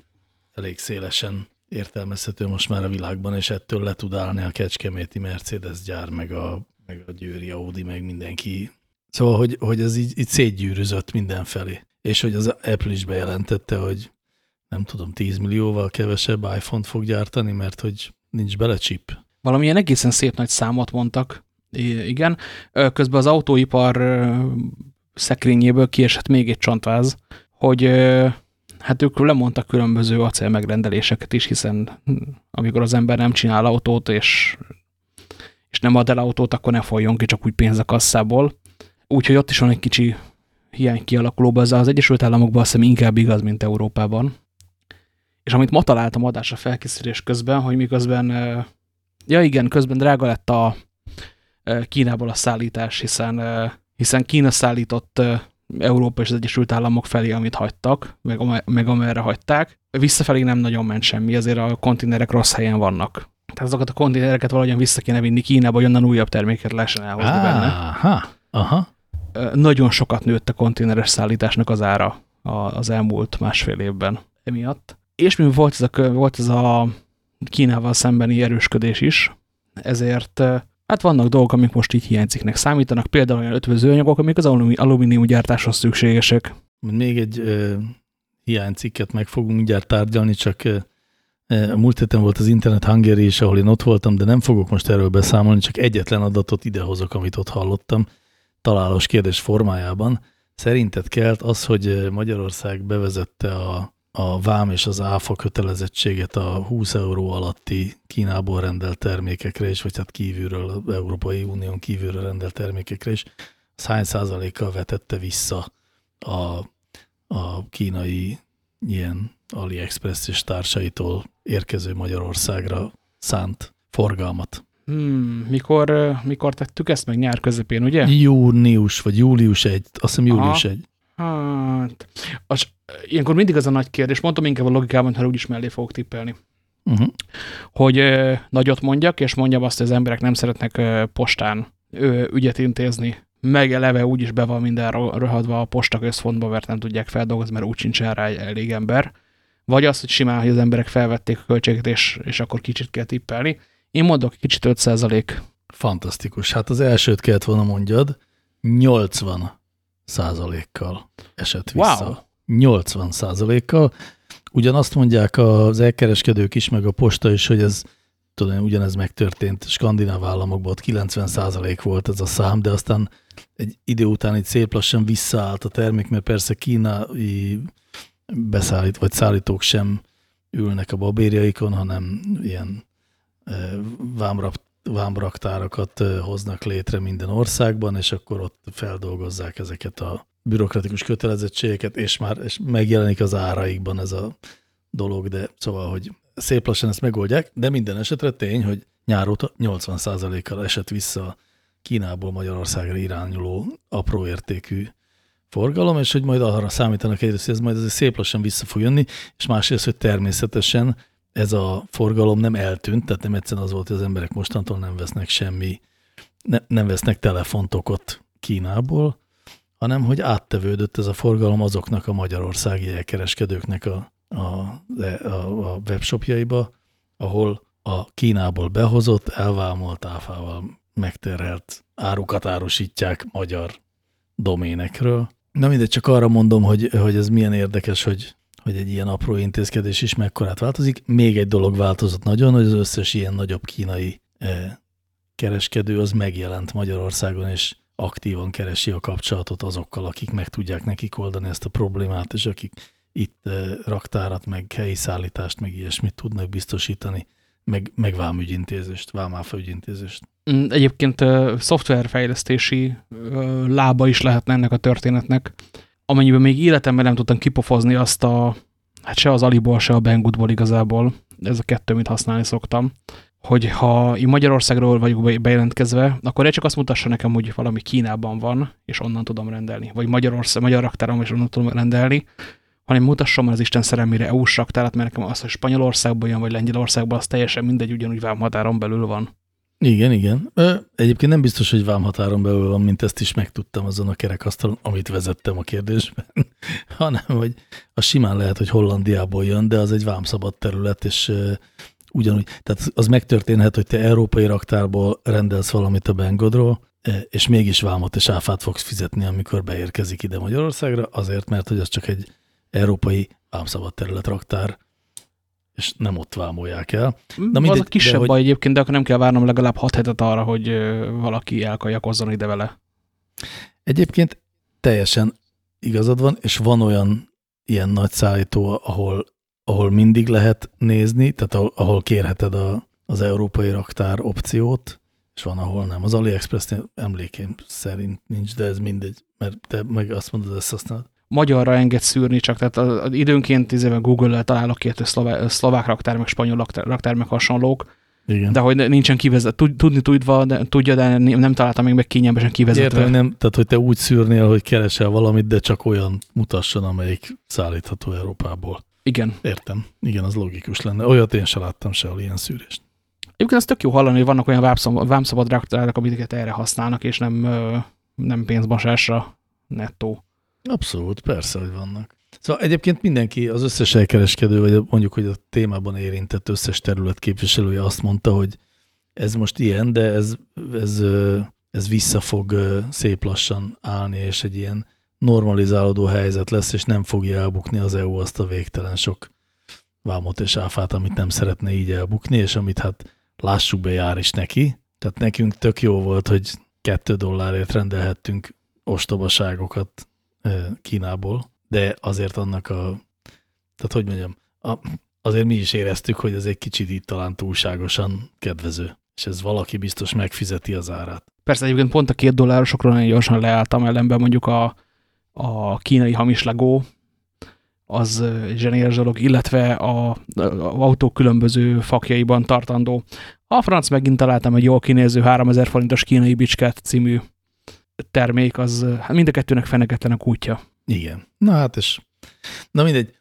elég szélesen értelmezhető most már a világban, és ettől le tud állni a kecskeméti Mercedes gyár, meg a, meg a győri Audi, meg mindenki. Szóval, hogy, hogy ez így, így szétgyűrűzött mindenfelé. És hogy az Apple is bejelentette, hogy nem tudom, 10 millióval kevesebb iPhone-t fog gyártani, mert hogy nincs bele chip. Valamilyen egészen szép nagy számot mondtak, igen. Közben az autóipar szekrényéből kiesett még egy csontváz, hogy hát ők lemondtak különböző acél megrendeléseket is, hiszen hm, amikor az ember nem csinál autót, és, és nem ad el autót, akkor ne folyjon ki csak úgy pénz a kasszából. Úgyhogy ott is van egy kicsi hiány kialakulóban, ez az Egyesült Államokban azt hiszem inkább igaz, mint Európában. És amit ma találtam adásra felkészülés közben, hogy miközben, ja igen, közben drága lett a Kínából a szállítás, hiszen, hiszen Kína szállított Európa és az Egyesült Államok felé, amit hagytak, meg, meg amerre hagyták. Visszafelé nem nagyon ment semmi, azért a konténerek rossz helyen vannak. Tehát azokat a konténereket valahogyan vissza kéne vinni Kínába, hogy onnan újabb terméket lehessen elhozni ah, benne. Aha, aha. Nagyon sokat nőtt a konténeres szállításnak az ára az elmúlt másfél évben emiatt. És mi volt ez a, volt ez a Kínával szembeni erősködés is, ezért Hát vannak dolgok, amik most így hiányciknek számítanak, például olyan ötvözőanyagok, amik az alumínium gyártáshoz szükségesek. Még egy ö, hiánycikket meg fogunk mindjárt tárgyalni, csak ö, a múlt héten volt az Internet Hungary is, ahol én ott voltam, de nem fogok most erről beszámolni, csak egyetlen adatot idehozok, amit ott hallottam, találós kérdés formájában. Szerinted kelt az, hogy Magyarország bevezette a a vám és az áfa kötelezettséget a 20 euró alatti Kínából rendelt termékekre is, vagy hát kívülről, Európai Unión kívülről rendelt termékekre is, az hány százalékkal vetette vissza a, a kínai ilyen AliExpress és társaitól érkező Magyarországra szánt forgalmat? Hmm, mikor, mikor tettük ezt meg nyár közepén, ugye? Június, vagy július 1, azt hiszem július Aha. 1. Hát, az, ilyenkor mindig az a nagy kérdés, mondtam inkább a logikában, ha úgyis mellé fogok tippelni, Uh-huh. hogy ö, nagyot mondjak, és mondjam azt, hogy az emberek nem szeretnek ö, postán ö, ügyet intézni, meg eleve úgyis be van minden ro- rohadva a posta központba, mert nem tudják feldolgozni, mert úgy sincsen rá elég ember. Vagy az, hogy simán, hogy az emberek felvették a költséget, és, és akkor kicsit kell tippelni. Én mondok kicsit 5 százalék. Fantasztikus. Hát az elsőt kellett volna mondjad, 80 százalékkal esett vissza. Wow. 80 százalékkal. Ugyanazt mondják az elkereskedők is, meg a posta is, hogy ez tudom, ugyanez megtörtént skandináv államokban, ott 90 százalék volt ez a szám, de aztán egy idő után itt szép lassan visszaállt a termék, mert persze kínai beszállít, vagy szállítók sem ülnek a babérjaikon, hanem ilyen vámrap, vámraktárakat hoznak létre minden országban, és akkor ott feldolgozzák ezeket a bürokratikus kötelezettségeket, és már és megjelenik az áraikban ez a dolog, de szóval, hogy szép lassan ezt megoldják, de minden esetre tény, hogy nyár óta 80%-kal esett vissza Kínából Magyarországra irányuló apró értékű forgalom, és hogy majd arra számítanak egyrészt, hogy ez majd azért szép lassan vissza fog jönni, és másrészt, hogy természetesen ez a forgalom nem eltűnt, tehát nem egyszerűen az volt, hogy az emberek mostantól nem vesznek semmi, ne, nem vesznek telefontokot Kínából, hanem hogy áttevődött ez a forgalom azoknak a magyarországi elkereskedőknek a, a, a, a webshopjaiba, ahol a Kínából behozott, elvámolt áfával megterhelt árukat árusítják magyar doménekről. Na mindegy, csak arra mondom, hogy, hogy ez milyen érdekes, hogy, hogy egy ilyen apró intézkedés is mekkorát változik. Még egy dolog változott nagyon, hogy az összes ilyen nagyobb kínai eh, kereskedő az megjelent Magyarországon, és aktívan keresi a kapcsolatot azokkal, akik meg tudják nekik oldani ezt a problémát, és akik itt eh, raktárat, meg helyi szállítást, meg ilyesmit tudnak biztosítani, meg, meg vámügyintézést, vámáfa ügyintézést. Mm, Egyébként szoftverfejlesztési lába is lehetne ennek a történetnek, amennyiben még életemben nem tudtam kipofozni azt a, hát se az Aliból, se a Banggoodból igazából, ez a kettő, amit használni szoktam, hogy ha Magyarországról vagyok be- bejelentkezve, akkor egy csak azt mutassa nekem, hogy valami Kínában van, és onnan tudom rendelni, vagy Magyarország, magyar raktáron, és onnan tudom rendelni, hanem mutassam az Isten szerelmére EU-s raktárat, mert nekem az, hogy Spanyolországból jön, vagy Lengyelországból, az teljesen mindegy, ugyanúgy vámhatáron belül van. Igen, igen. Egyébként nem biztos, hogy vámhatáron belül van, mint ezt is megtudtam azon a kerekasztalon, amit vezettem a kérdésben, (laughs) hanem, hogy a simán lehet, hogy Hollandiából jön, de az egy vámszabad terület, és ugyanúgy, tehát az megtörténhet, hogy te európai raktárból rendelsz valamit a Bengodról, és mégis vámot és áfát fogsz fizetni, amikor beérkezik ide Magyarországra, azért, mert hogy az csak egy európai vámszabad terület raktár, és nem ott vámolják el. Na mindegy, az a kisebb de hogy- baj egyébként, de akkor nem kell várnom legalább hat hetet arra, hogy valaki elkajakozzon ide vele. Egyébként teljesen igazad van, és van olyan ilyen nagy szállító, ahol, ahol mindig lehet nézni, tehát ahol, ahol kérheted a, az európai raktár opciót, és van, ahol nem. Az AliExpress-nél emlékeim szerint nincs, de ez mindegy, mert te meg azt mondod, ezt használod. Magyarra enged szűrni csak, tehát a, a, időnként izével Google-lel találok ki, szlová, szlovák raktár, meg spanyol raktár, meg hasonlók, Igen. de hogy nincsen kivezet, tud, tudni tudva, de, tudja, de nem találtam még meg kényelmesen kivezetve. Értem, nem, tehát hogy te úgy szűrnél, hogy keresel valamit, de csak olyan mutasson, amelyik szállítható Európából. Igen. Értem. Igen, az logikus lenne. Olyat én sem láttam sehol ilyen szűrést. Egyébként az tök jó hallani, hogy vannak olyan vámszabad, raktárok, amiket erre használnak, és nem, nem pénzmosásra nettó. Abszolút, persze, hogy vannak. Szóval egyébként mindenki, az összes elkereskedő, vagy mondjuk, hogy a témában érintett összes terület képviselője azt mondta, hogy ez most ilyen, de ez, ez, ez vissza fog szép lassan állni, és egy ilyen normalizálódó helyzet lesz, és nem fogja elbukni az EU azt a végtelen sok vámot és áfát, amit nem szeretne így elbukni, és amit hát lássuk be jár is neki. Tehát nekünk tök jó volt, hogy kettő dollárért rendelhettünk ostobaságokat Kínából, de azért annak a, tehát hogy mondjam, a, azért mi is éreztük, hogy ez egy kicsit itt talán túlságosan kedvező, és ez valaki biztos megfizeti az árát. Persze egyébként pont a két dollárosokról nagyon gyorsan leálltam, ellenben mondjuk a, a kínai hamis legó, az zseniális dolog, illetve a autók különböző fakjaiban tartandó. A franc megint találtam egy jól kinéző 3000 forintos kínai bicskát című termék, az hát mind a kettőnek feneketlen a kútja. Igen. Na hát és na mindegy,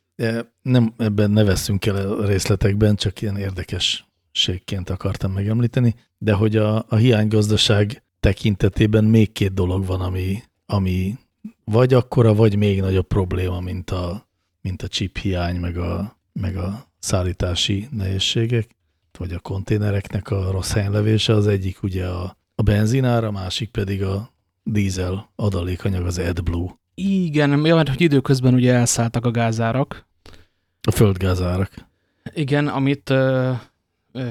nem, ebben ne veszünk el a részletekben, csak ilyen érdekességként akartam megemlíteni, de hogy a, a hiánygazdaság tekintetében még két dolog van, ami, ami vagy akkora, vagy még nagyobb probléma, mint a, mint a chip hiány, meg a, meg a szállítási nehézségek, vagy a konténereknek a rossz helyenlevése. Az egyik ugye a, a benzinár, a másik pedig a dízel adalékanyag, az AdBlue. Igen, mert hogy időközben ugye elszálltak a gázárak. A földgázárak. Igen, amit ö,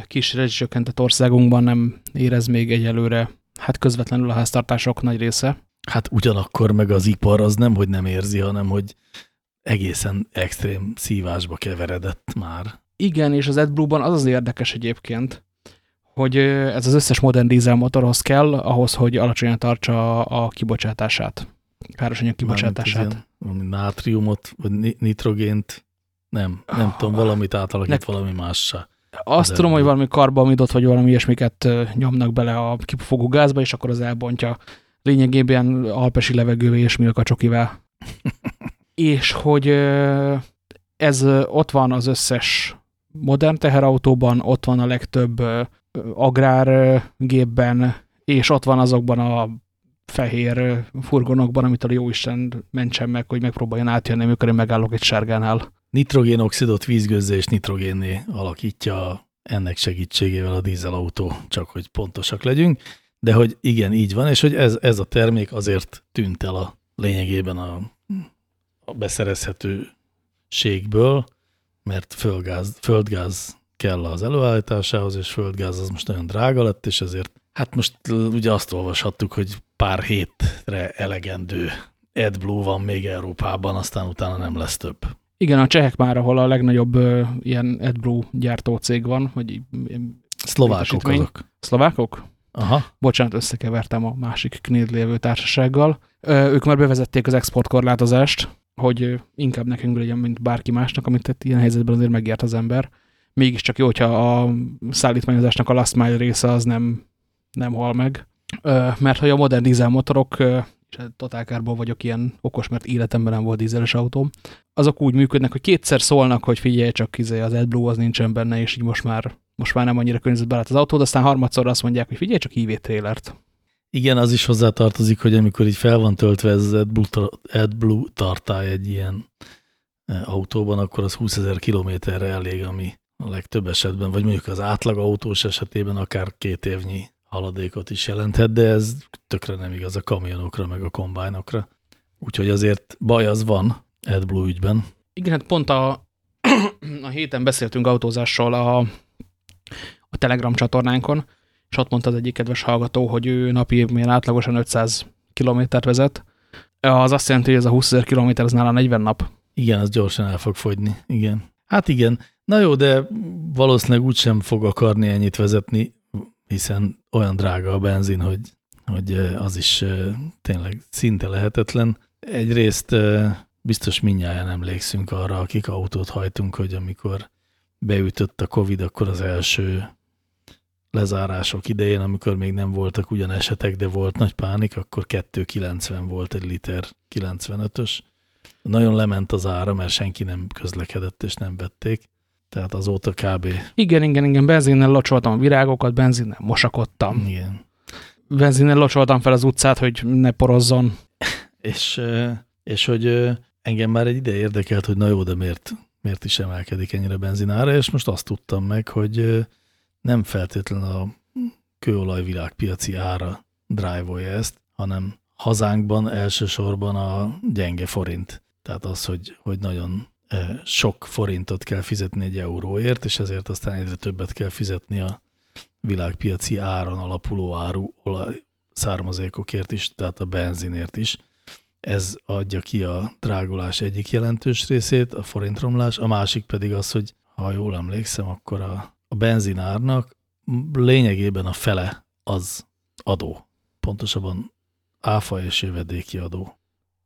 kis rezsicsökkentett országunkban nem érez még egyelőre, hát közvetlenül a háztartások nagy része. Hát ugyanakkor meg az ipar az nem, hogy nem érzi, hanem hogy egészen extrém szívásba keveredett már. Igen, és az AdBlue-ban az az érdekes egyébként, hogy ez az összes modern dízelmotorhoz kell, ahhoz, hogy alacsonyan tartsa a kibocsátását, károsanyag kibocsátását. Valami nátriumot, vagy nitrogént, nem, nem ah, tudom, valamit átalakít ne, valami mássá. Azt tudom, hogy valami karbamidot, vagy valami ilyesmiket nyomnak bele a kipufogó gázba, és akkor az elbontja lényegében alpesi levegővé és milkacsokivel. (laughs) és hogy ez ott van az összes modern teherautóban, ott van a legtöbb agrárgépben, és ott van azokban a fehér furgonokban, amit a jóisten mentsen meg, hogy megpróbáljon átjönni, amikor én megállok egy sárgánál. Nitrogénoxidot vízgőzze és nitrogénné alakítja ennek segítségével a dízelautó, csak hogy pontosak legyünk. De hogy igen, így van, és hogy ez, ez a termék azért tűnt el a lényegében a, a beszerezhetőségből, mert földgáz, földgáz kell az előállításához, és földgáz az most nagyon drága lett, és ezért hát most ugye azt olvashattuk, hogy pár hétre elegendő AdBlue van még Európában, aztán utána nem lesz több. Igen, a csehek már, ahol a legnagyobb uh, ilyen AdBlue gyártócég van, vagy Szlovákok azok. Szlovákok? Aha. Bocsánat, összekevertem a másik knéd lévő társasággal. Ők már bevezették az exportkorlátozást, hogy inkább nekünk legyen, mint bárki másnak, amit tett ilyen helyzetben azért megért az ember. Mégiscsak jó, hogyha a szállítmányozásnak a last mile része az nem, nem hal meg. Mert hogy a modern dízelmotorok, és hát totálkárból vagyok ilyen okos, mert életemben nem volt dízeles autóm, azok úgy működnek, hogy kétszer szólnak, hogy figyelj, csak izé, az AdBlue az nincsen benne, és így most már most már nem annyira környezetbarát az autód, aztán harmadszor azt mondják, hogy figyelj, csak hívj trélert. Igen, az is hozzátartozik, hogy amikor így fel van töltve ez az AdBlue, AdBlue tartály egy ilyen autóban, akkor az 20 ezer kilométerre elég, ami a legtöbb esetben, vagy mondjuk az átlag autós esetében akár két évnyi haladékot is jelenthet, de ez tökre nem igaz a kamionokra, meg a kombájnokra. Úgyhogy azért baj az van AdBlue ügyben. Igen, hát pont a, (clears throat) a héten beszéltünk autózással a a Telegram csatornánkon, és ott mondta az egyik kedves hallgató, hogy ő napi milyen átlagosan 500 kilométert vezet. Az azt jelenti, hogy ez a 20 ezer kilométer, ez nála 40 nap. Igen, az gyorsan el fog fogyni, igen. Hát igen, na jó, de valószínűleg úgysem fog akarni ennyit vezetni, hiszen olyan drága a benzin, hogy, hogy az is tényleg szinte lehetetlen. Egyrészt biztos mindjárt emlékszünk arra, akik autót hajtunk, hogy amikor beütött a Covid, akkor az első lezárások idején, amikor még nem voltak ugyan esetek, de volt nagy pánik, akkor 2,90 volt egy liter 95-ös. Nagyon lement az ára, mert senki nem közlekedett és nem vették. Tehát azóta kb. Igen, igen, igen, benzinnel locsoltam a virágokat, benzinnel mosakodtam. Igen. Benzinnel locsoltam fel az utcát, hogy ne porozzon. (laughs) és, és hogy engem már egy ide érdekelt, hogy na jó, de miért, miért is emelkedik ennyire benzinára, és most azt tudtam meg, hogy nem feltétlen a kőolaj világpiaci ára drive ezt, hanem hazánkban elsősorban a gyenge forint. Tehát az, hogy, hogy nagyon sok forintot kell fizetni egy euróért, és ezért aztán egyre többet kell fizetni a világpiaci áron alapuló áru olaj származékokért is, tehát a benzinért is. Ez adja ki a drágulás egyik jelentős részét, a forintromlás, a másik pedig az, hogy ha jól emlékszem, akkor a, a benzinárnak lényegében a fele az adó. Pontosabban áfa és jövedéki adó.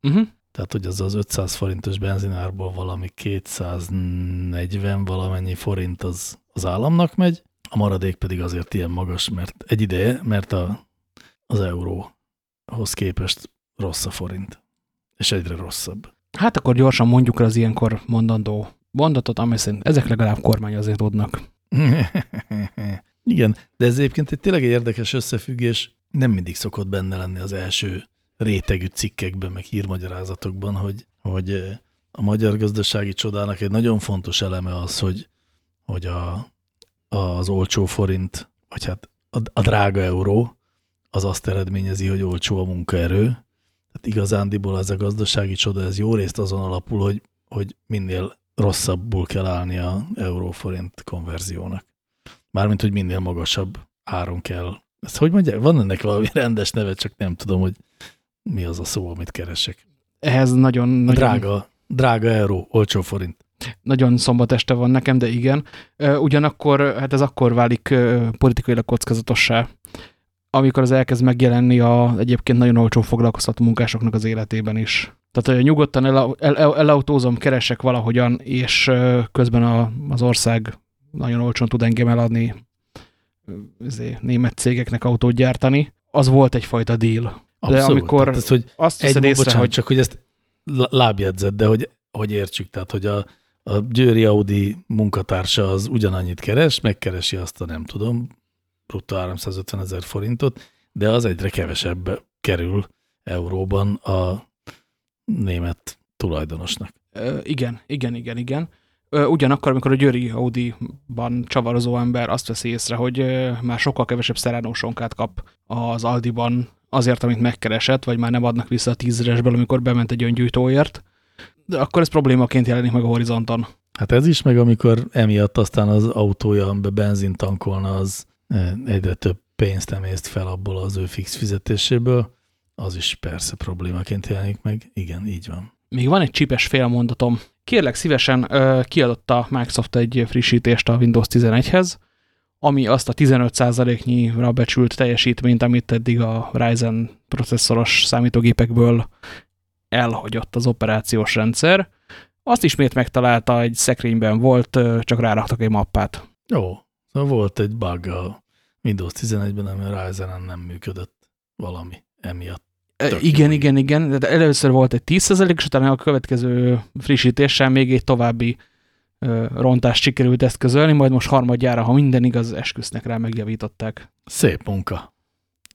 Uh -huh. Tehát, hogy az az 500 forintos benzinárból valami 240 valamennyi forint az, az államnak megy, a maradék pedig azért ilyen magas, mert egy ideje, mert a, az euróhoz képest rossz a forint, és egyre rosszabb. Hát akkor gyorsan mondjuk az ilyenkor mondandó mondatot, amely szerint ezek legalább kormány azért tudnak. (laughs) Igen, de ez egyébként egy tényleg egy érdekes összefüggés, nem mindig szokott benne lenni az első rétegű cikkekben, meg hírmagyarázatokban, hogy, hogy a magyar gazdasági csodának egy nagyon fontos eleme az, hogy, hogy a, az olcsó forint, vagy hát a, a drága euró, az azt eredményezi, hogy olcsó a munkaerő. Tehát igazándiból ez a gazdasági csoda, ez jó részt azon alapul, hogy, hogy minél rosszabbul kell állni a euróforint konverziónak. Mármint, hogy minél magasabb áron kell. Ezt hogy mondják? Van ennek valami (laughs) rendes neve, csak nem tudom, hogy mi az a szó, amit keresek. Ehhez nagyon... nagyon drága, drága euró, olcsó forint. Nagyon szombat este van nekem, de igen. Ugyanakkor, hát ez akkor válik politikailag kockázatossá, amikor az elkezd megjelenni a egyébként nagyon olcsó foglalkoztató munkásoknak az életében is. Tehát, hogy nyugodtan el, el, el, elautózom, keresek valahogyan, és közben a, az ország nagyon olcsón tud engem eladni ezért, német cégeknek autót gyártani, az volt egyfajta deal. Abszolút. De amikor tehát, hogy azt veszed észre, bocsánat, hogy... Csak hogy ezt lábjegyzet, de hogy, hogy értsük, tehát hogy a, a Győri Audi munkatársa az ugyanannyit keres, megkeresi azt a nem tudom, bruttó 350 ezer forintot, de az egyre kevesebb kerül euróban a német tulajdonosnak. Ö, igen, igen, igen, igen. Ö, ugyanakkor, amikor a Győri Audi-ban csavarozó ember azt veszi észre, hogy ö, már sokkal kevesebb szeránósonkát kap az Aldi-ban azért, amit megkeresett, vagy már nem adnak vissza a tízeresből, amikor bement egy öngyújtóért, de akkor ez problémaként jelenik meg a horizonton. Hát ez is, meg amikor emiatt aztán az autója, amiben benzin tankolna, az egyre több pénzt emészt fel abból az ő fix fizetéséből, az is persze problémaként jelenik meg. Igen, így van. Még van egy csipes félmondatom. Kérlek szívesen kiadott a Microsoft egy frissítést a Windows 11-hez, ami azt a 15%-nyira becsült teljesítményt, amit eddig a Ryzen processzoros számítógépekből elhagyott az operációs rendszer. Azt ismét megtalálta, egy szekrényben volt, csak ráraktak egy mappát. Jó, szóval volt egy bug a Windows 11-ben, ami a Ryzen-en nem működött valami emiatt. Tök igen, jó. igen, igen. De először volt egy 10% és utána a következő frissítéssel még egy további rontást sikerült ezt közölni, majd most harmadjára, ha minden igaz, esküsznek rá, megjavították. Szép munka.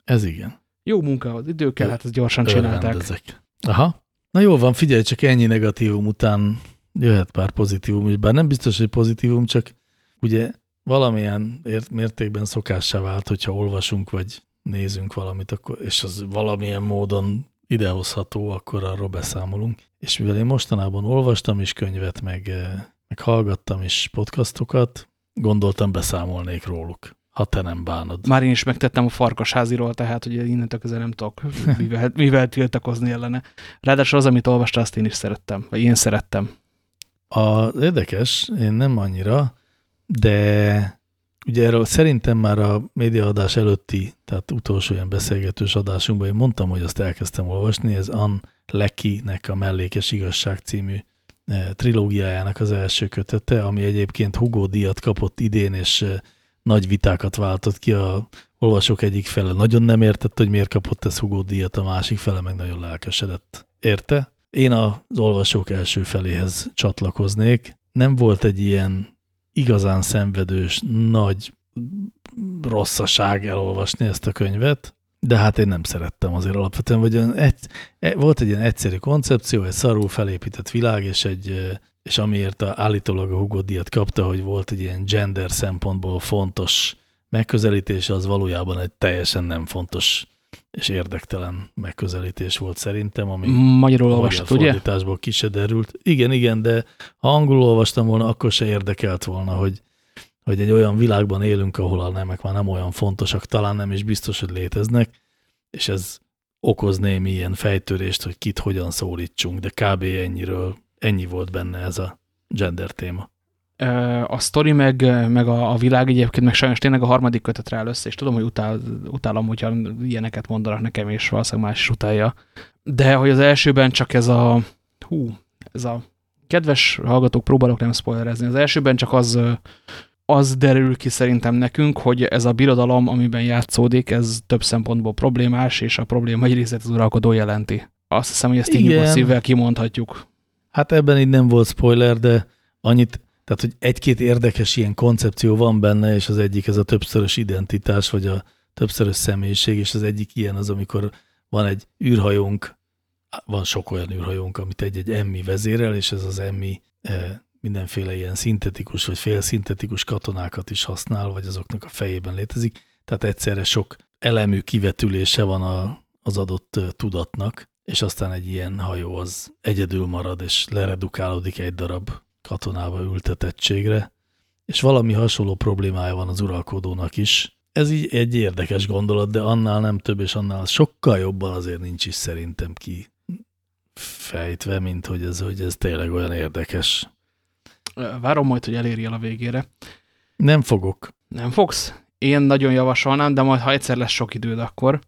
Ez igen. Jó munka, az idő kell, hát ezt gyorsan csinálták. Ezek. Aha. Na jó van, figyelj, csak ennyi negatívum után jöhet pár pozitívum is, bár nem biztos, hogy pozitívum, csak ugye valamilyen mértékben szokássá vált, hogyha olvasunk, vagy nézünk valamit, akkor, és az valamilyen módon idehozható, akkor arról beszámolunk. És mivel én mostanában olvastam is könyvet, meg meg hallgattam is podcastokat, gondoltam beszámolnék róluk, ha te nem bánod. Már én is megtettem a farkasháziról, tehát hogy innentől közben nem tudok (laughs) mivel, mivel tiltakozni ellene. Ráadásul az, amit olvastál, azt én is szerettem, vagy én szerettem. A, érdekes, én nem annyira, de ugye erről szerintem már a médiaadás előtti, tehát utolsó ilyen beszélgetős adásunkban én mondtam, hogy azt elkezdtem olvasni, ez Ann Lecky-nek a Mellékes Igazság című trilógiájának az első kötete, ami egyébként Hugo díjat kapott idén, és eh, nagy vitákat váltott ki a olvasók egyik fele. Nagyon nem értett, hogy miért kapott ez Hugo díjat, a másik fele meg nagyon lelkesedett. Érte? Én az olvasók első feléhez csatlakoznék. Nem volt egy ilyen igazán szenvedős, nagy rosszaság elolvasni ezt a könyvet, de hát én nem szerettem azért alapvetően, vagy egy, e, volt egy ilyen egyszerű koncepció, egy szarul felépített világ, és, egy, és amiért a, állítólag a Hugo díjat kapta, hogy volt egy ilyen gender szempontból fontos megközelítés, az valójában egy teljesen nem fontos és érdektelen megközelítés volt szerintem, ami magyarul olvastat, ugye? fordításból ki se derült. Igen, igen, de ha angolul olvastam volna, akkor se érdekelt volna, hogy hogy egy olyan világban élünk, ahol a nemek már nem olyan fontosak, talán nem is biztos, hogy léteznek, és ez okoz némi ilyen fejtörést, hogy kit hogyan szólítsunk, de kb. ennyiről, ennyi volt benne ez a gender téma. A sztori meg, meg a, a világ egyébként meg sajnos tényleg a harmadik kötetre áll össze, és tudom, hogy utál, utálom, hogyha ilyeneket mondanak nekem, és valószínűleg más is utálja. De hogy az elsőben csak ez a, hú, ez a kedves hallgatók, próbálok nem spoilerezni, az elsőben csak az, az derül ki szerintem nekünk, hogy ez a birodalom, amiben játszódik, ez több szempontból problémás, és a probléma egy részét az uralkodó jelenti. Azt hiszem, hogy ezt így szívvel kimondhatjuk. Hát ebben így nem volt spoiler, de annyit, tehát hogy egy-két érdekes ilyen koncepció van benne, és az egyik ez a többszörös identitás, vagy a többszörös személyiség, és az egyik ilyen az, amikor van egy űrhajónk, van sok olyan űrhajónk, amit egy-egy emmi vezérel, és ez az emmi eh, mindenféle ilyen szintetikus vagy félszintetikus katonákat is használ, vagy azoknak a fejében létezik. Tehát egyszerre sok elemű kivetülése van a, az adott tudatnak, és aztán egy ilyen hajó az egyedül marad, és leredukálódik egy darab katonába ültetettségre, és valami hasonló problémája van az uralkodónak is. Ez így egy érdekes gondolat, de annál nem több, és annál sokkal jobban azért nincs is szerintem ki fejtve, mint hogy ez, hogy ez tényleg olyan érdekes. Várom majd, hogy elérjél a végére. Nem fogok. Nem fogsz? Én nagyon javasolnám, de majd ha egyszer lesz sok időd, akkor.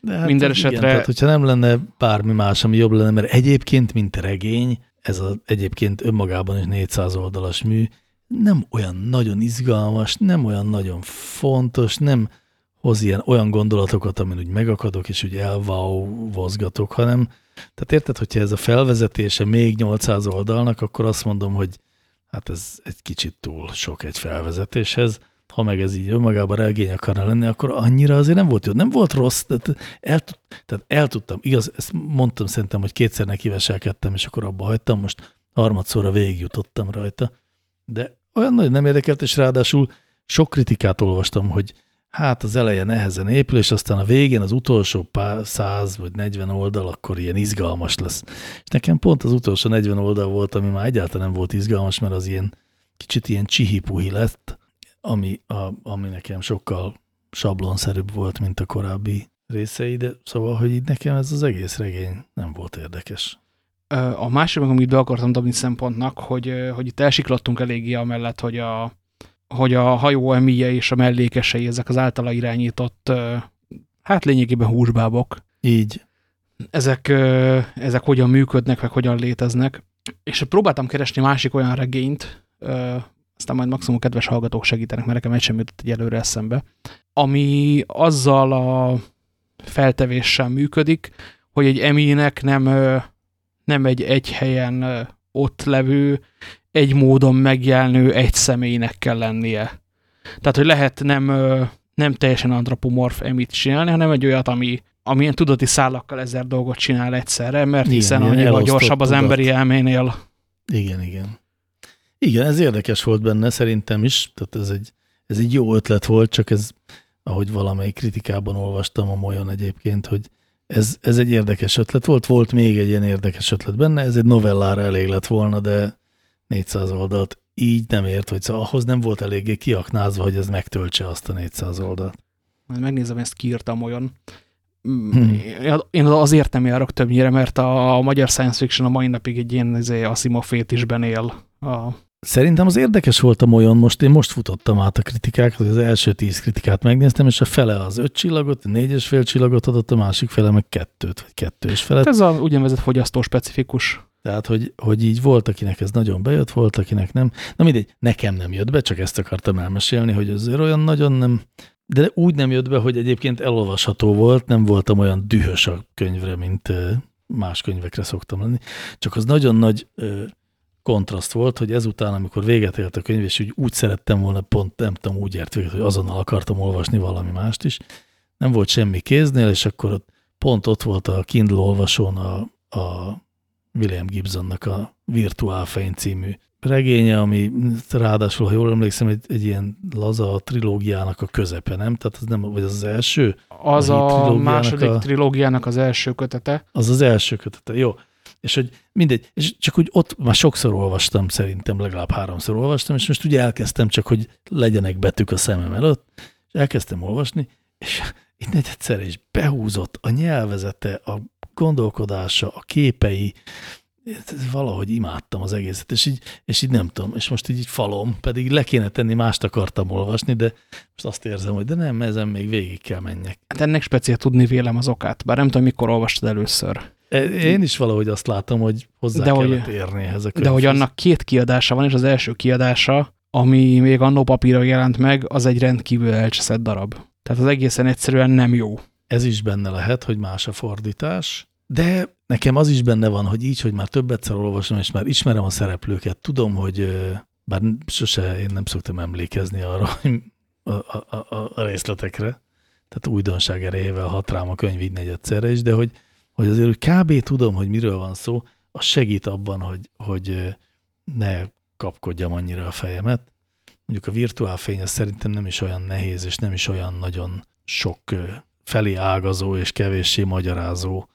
De hát Minden igen, esetre... tehát, hogyha nem lenne bármi más, ami jobb lenne, mert egyébként, mint regény, ez az egyébként önmagában is 400 oldalas mű, nem olyan nagyon izgalmas, nem olyan nagyon fontos, nem hoz ilyen olyan gondolatokat, amin úgy megakadok, és úgy elvázgatok, hanem, tehát érted, hogyha ez a felvezetése még 800 oldalnak, akkor azt mondom, hogy hát ez egy kicsit túl sok egy felvezetéshez, ha meg ez így önmagában regény akarna lenni, akkor annyira azért nem volt jó. Nem volt rossz, tehát el, tehát el tudtam, igaz, ezt mondtam szerintem, hogy kétszer nekiveselkedtem, és akkor abba hagytam, most harmadszorra végigjutottam rajta. De olyan nagyon nem érdekelt, és ráadásul sok kritikát olvastam, hogy hát az eleje nehezen épül, és aztán a végén az utolsó pár száz vagy 40 oldal akkor ilyen izgalmas lesz. És nekem pont az utolsó 40 oldal volt, ami már egyáltalán nem volt izgalmas, mert az ilyen kicsit ilyen csihipuhi lett, ami, a, ami nekem sokkal sablonszerűbb volt, mint a korábbi részei, de szóval, hogy így nekem ez az egész regény nem volt érdekes. A másik, amit be akartam dobni szempontnak, hogy, hogy itt elsiklottunk eléggé amellett, hogy a, hogy a hajó emíje és a mellékesei, ezek az általa irányított, hát lényegében húsbábok. Így. Ezek, ezek hogyan működnek, vagy hogyan léteznek. És próbáltam keresni másik olyan regényt, aztán majd maximum kedves hallgatók segítenek, mert nekem egy sem jutott egy előre eszembe, ami azzal a feltevéssel működik, hogy egy eminek nem, nem egy egy helyen ott levő, egy módon megjelenő egy személynek kell lennie. Tehát, hogy lehet nem, nem teljesen antropomorf emit csinálni, hanem egy olyat, ami, ami ilyen tudati szállakkal ezer dolgot csinál egyszerre, mert igen, hiszen annyival gyorsabb az tudat. emberi elménél. Igen, igen. Igen, ez érdekes volt benne, szerintem is. Tehát ez egy, ez egy jó ötlet volt, csak ez, ahogy valamelyik kritikában olvastam a Molyon egyébként, hogy ez, ez egy érdekes ötlet volt. Volt még egy ilyen érdekes ötlet benne, ez egy novellára elég lett volna, de 400 oldalt így nem ért, hogy szóval ahhoz nem volt eléggé kiaknázva, hogy ez megtöltse azt a 400 oldalt. Majd megnézem, ezt kiírtam olyan. Hmm. Én azért nem járok többnyire, mert a magyar science fiction a mai napig egy ilyen izé, Asimov fétisben él. A... Szerintem az érdekes volt a olyan, most én most futottam át a kritikákat, az első tíz kritikát megnéztem, és a fele az öt csillagot, négyes fél csillagot adott, a másik fele meg kettőt, vagy kettő és felet. Ez a úgynevezett fogyasztó specifikus tehát, hogy, hogy így volt, akinek ez nagyon bejött, volt, akinek nem. Na mindegy, nekem nem jött be, csak ezt akartam elmesélni, hogy azért olyan nagyon nem, de úgy nem jött be, hogy egyébként elolvasható volt, nem voltam olyan dühös a könyvre, mint más könyvekre szoktam lenni. Csak az nagyon nagy kontraszt volt, hogy ezután, amikor véget ért a könyv, és úgy, úgy szerettem volna, pont nem tudom, úgy ért véget, hogy azonnal akartam olvasni valami mást is. Nem volt semmi kéznél, és akkor pont ott volt a Kindle olvasón a, a William Gibsonnak a Virtuál Fény című regénye, ami ráadásul, ha jól emlékszem, egy, egy ilyen laza trilógiának a közepe, nem? Tehát az nem, vagy az az első? Az a, a második a, trilógiának az első kötete. Az az első kötete, jó. És hogy mindegy, és csak úgy ott már sokszor olvastam, szerintem legalább háromszor olvastam, és most ugye elkezdtem csak, hogy legyenek betűk a szemem előtt, és elkezdtem olvasni, és (laughs) itt egyszer is behúzott a nyelvezete, a gondolkodása, a képei, valahogy imádtam az egészet, és így, és így nem tudom, és most így, így falom, pedig le kéne tenni, mást akartam olvasni, de most azt érzem, hogy de nem, ezen még végig kell menjek. Hát ennek speciál tudni vélem az okát, bár nem tudom, mikor olvastad először. E, én is valahogy azt látom, hogy hozzá de kellett hogy, érni ehhez a. De hogy annak két kiadása van, és az első kiadása, ami még annó papírra jelent meg, az egy rendkívül elcseszett darab. Tehát az egészen egyszerűen nem jó. Ez is benne lehet, hogy más a fordítás, de nekem az is benne van, hogy így, hogy már többetszer olvasom, és már ismerem a szereplőket, tudom, hogy bár sose én nem szoktam emlékezni arra a, a, a, a részletekre, tehát újdonság erejével hat rám a könyv így negyedszerre is, de hogy, hogy azért hogy kb. tudom, hogy miről van szó, az segít abban, hogy, hogy ne kapkodjam annyira a fejemet. Mondjuk a virtuál fény szerintem nem is olyan nehéz, és nem is olyan nagyon sok felé ágazó és kevéssé magyarázó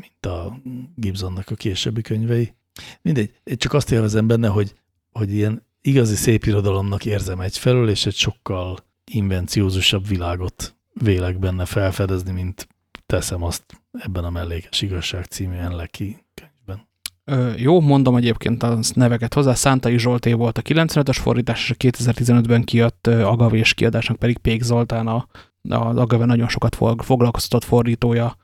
mint a Gibsonnak a későbbi könyvei. Mindegy, csak azt élvezem benne, hogy, hogy ilyen igazi szép irodalomnak érzem egyfelől, és egy sokkal invenciózusabb világot vélek benne felfedezni, mint teszem azt ebben a mellékes igazság című Enleki könyvben. Ö, jó, mondom egyébként a neveket hozzá. Szántai Zsolté volt a 95-ös fordítás, és a 2015-ben kijött Agavés kiadásnak pedig Pék Zoltán a, a Agave nagyon sokat foglalkoztatott fordítója.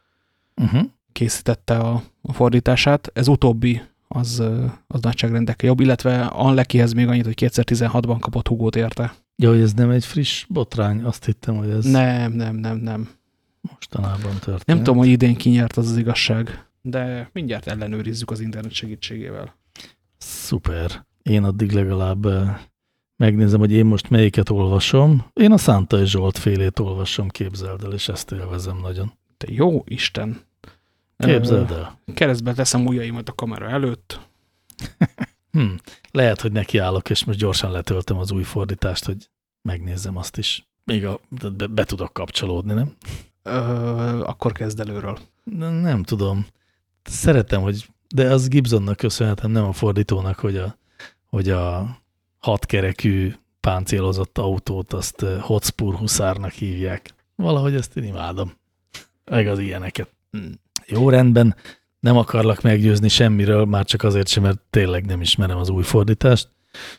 Uh -huh készítette a, a fordítását. Ez utóbbi az, az nagyságrendekkel jobb, illetve Anlekihez még annyit, hogy 2016-ban kapott hugót érte. Ja, hogy ez nem egy friss botrány? Azt hittem, hogy ez... Nem, nem, nem, nem. Mostanában történt. Nem tudom, hogy idén kinyert az az igazság, de mindjárt ellenőrizzük az internet segítségével. Szuper. Én addig legalább megnézem, hogy én most melyiket olvasom. Én a Szánta és Zsolt félét olvasom, képzeld el, és ezt élvezem nagyon. Te jó Isten! Képzeld el. Keresztbe teszem ujjaimat a kamera előtt. (laughs) hm. Lehet, hogy nekiállok, és most gyorsan letöltöm az új fordítást, hogy megnézzem azt is. Még a, be, be tudok kapcsolódni, nem? Ö, akkor kezd előről. Nem tudom. Szeretem, hogy de az Gibsonnak köszönhetem, nem a fordítónak, hogy a, hogy a hatkerekű páncélozott autót azt Hotspur huszárnak hívják. Valahogy ezt én imádom. Meg az ilyeneket. Hmm. Jó, rendben, nem akarlak meggyőzni semmiről, már csak azért sem, mert tényleg nem ismerem az új fordítást,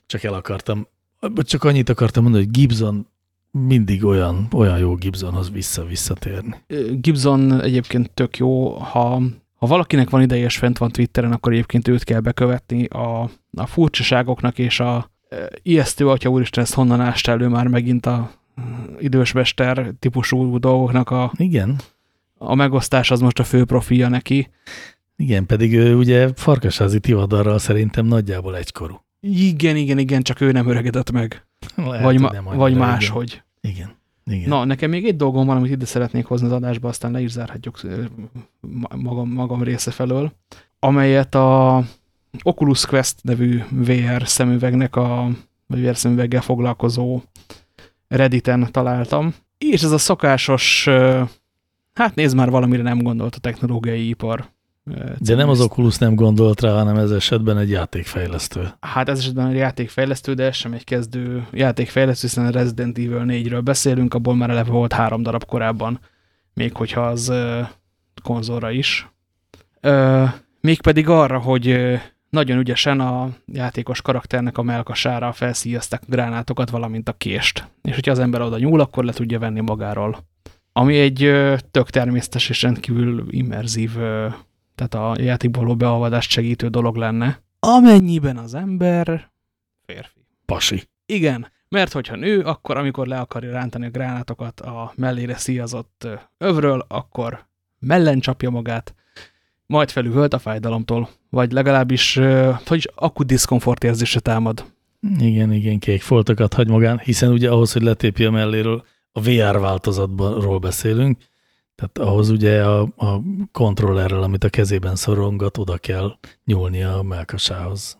csak el akartam, csak annyit akartam mondani, hogy Gibson mindig olyan, olyan jó Gibsonhoz vissza-visszatérni. Gibson egyébként tök jó, ha, ha valakinek van ideje és fent van Twitteren, akkor egyébként őt kell bekövetni a, a furcsaságoknak és a ijesztő atya úristen, ezt honnan ást elő már megint a idősmester típusú dolgoknak a, Igen a megosztás az most a fő profilja neki. Igen, pedig ő ugye farkasázi tivadarral szerintem nagyjából egykorú. Igen, igen, igen, csak ő nem öregedett meg. Lehet, vagy ma, vagy máshogy. Igen. Igen. Na, nekem még egy dolgom van, amit ide szeretnék hozni az adásba, aztán le is zárhatjuk magam, magam része felől, amelyet a Oculus Quest nevű VR szemüvegnek a VR szemüveggel foglalkozó Redditen találtam. És ez a szokásos Hát nézd már, valamire nem gondolt a technológiai ipar. De nem az Oculus nem gondolt rá, hanem ez esetben egy játékfejlesztő. Hát ez esetben egy játékfejlesztő, de ez sem egy kezdő játékfejlesztő, hiszen Resident Evil 4-ről beszélünk, abból már eleve volt három darab korábban, még hogyha az konzolra is. Mégpedig arra, hogy nagyon ügyesen a játékos karakternek a melkasára felszíjazták gránátokat, valamint a kést. És hogyha az ember oda nyúl, akkor le tudja venni magáról ami egy tök természetes és rendkívül immerzív, tehát a játékból beavadást segítő dolog lenne, amennyiben az ember férfi. Pasi. Igen, mert hogyha nő, akkor amikor le akarja rántani a gránátokat a mellére szíjazott övről, akkor mellen csapja magát, majd felüvölt a fájdalomtól, vagy legalábbis, hogy is akut diszkomfort érzése támad. Igen, igen, kék foltokat hagy magán, hiszen ugye ahhoz, hogy letépje a melléről, a VR változatról beszélünk, tehát ahhoz ugye a, a kontrollerrel, amit a kezében szorongat, oda kell nyúlni a melkasához.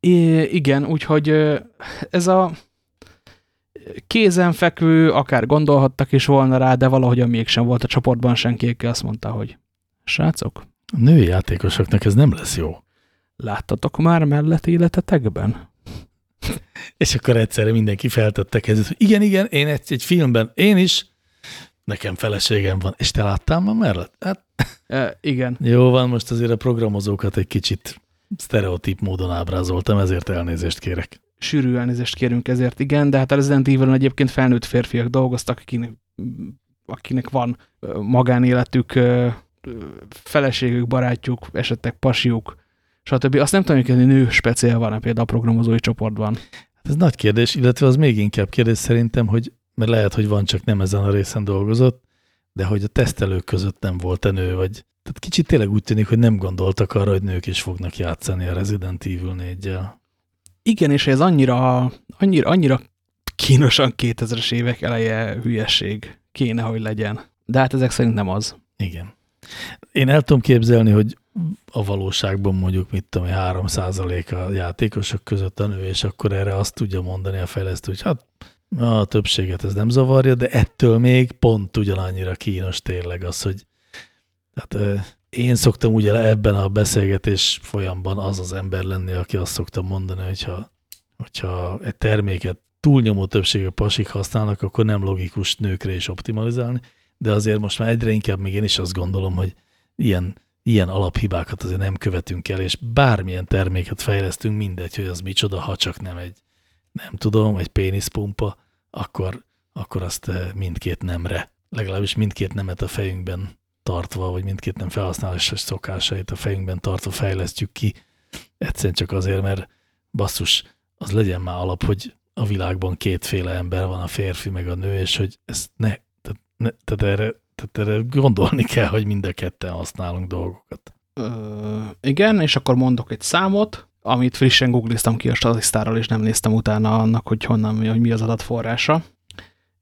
I igen, úgyhogy ez a kézenfekvő, akár gondolhattak is volna rá, de valahogy mégsem volt a csoportban senki, aki azt mondta, hogy srácok. A női játékosoknak ez nem lesz jó. Láttatok már mellett életetekben? És akkor egyszerre mindenki feltette kezét, hogy igen, igen, én egy, egy filmben, én is, nekem feleségem van, és te láttál ma mellett? Hát, e, igen. Jó van, most azért a programozókat egy kicsit sztereotíp módon ábrázoltam, ezért elnézést kérek. Sűrű elnézést kérünk ezért, igen, de hát a Resident evil egyébként felnőtt férfiak dolgoztak, akinek, akinek van magánéletük, feleségük, barátjuk, esetleg pasiuk, stb. Azt nem tudom, hogy nő speciál van például a programozói csoportban. Hát ez nagy kérdés, illetve az még inkább kérdés szerintem, hogy mert lehet, hogy van, csak nem ezen a részen dolgozott, de hogy a tesztelők között nem volt-e nő, vagy tehát kicsit tényleg úgy tűnik, hogy nem gondoltak arra, hogy nők is fognak játszani a Resident Evil 4 -jel. Igen, és ez annyira, annyira, annyira kínosan 2000-es évek eleje hülyeség kéne, hogy legyen. De hát ezek szerint nem az. Igen. Én el tudom képzelni, hogy a valóságban mondjuk, mit tudom, 3 a játékosok között a nő, és akkor erre azt tudja mondani a fejlesztő, hogy hát a többséget ez nem zavarja, de ettől még pont ugyanannyira kínos tényleg az, hogy hát, én szoktam ugye ebben a beszélgetés folyamban az az ember lenni, aki azt szoktam mondani, hogyha, hogyha egy terméket túlnyomó többsége pasik használnak, akkor nem logikus nőkre is optimalizálni, de azért most már egyre inkább még én is azt gondolom, hogy ilyen, ilyen alaphibákat azért nem követünk el, és bármilyen terméket fejlesztünk, mindegy, hogy az micsoda, ha csak nem egy, nem tudom, egy péniszpumpa, akkor, akkor azt eh, mindkét nemre, legalábbis mindkét nemet a fejünkben tartva, vagy mindkét nem felhasználási szokásait a fejünkben tartva fejlesztjük ki, egyszerűen csak azért, mert basszus, az legyen már alap, hogy a világban kétféle ember van, a férfi meg a nő, és hogy ezt ne, tehát, erre, tehát erre gondolni kell, hogy mind a ketten használunk dolgokat. Ö, igen, és akkor mondok egy számot, amit frissen googliztam ki a statisztáról, és nem néztem utána annak, hogy honnan, hogy mi az adatforrása.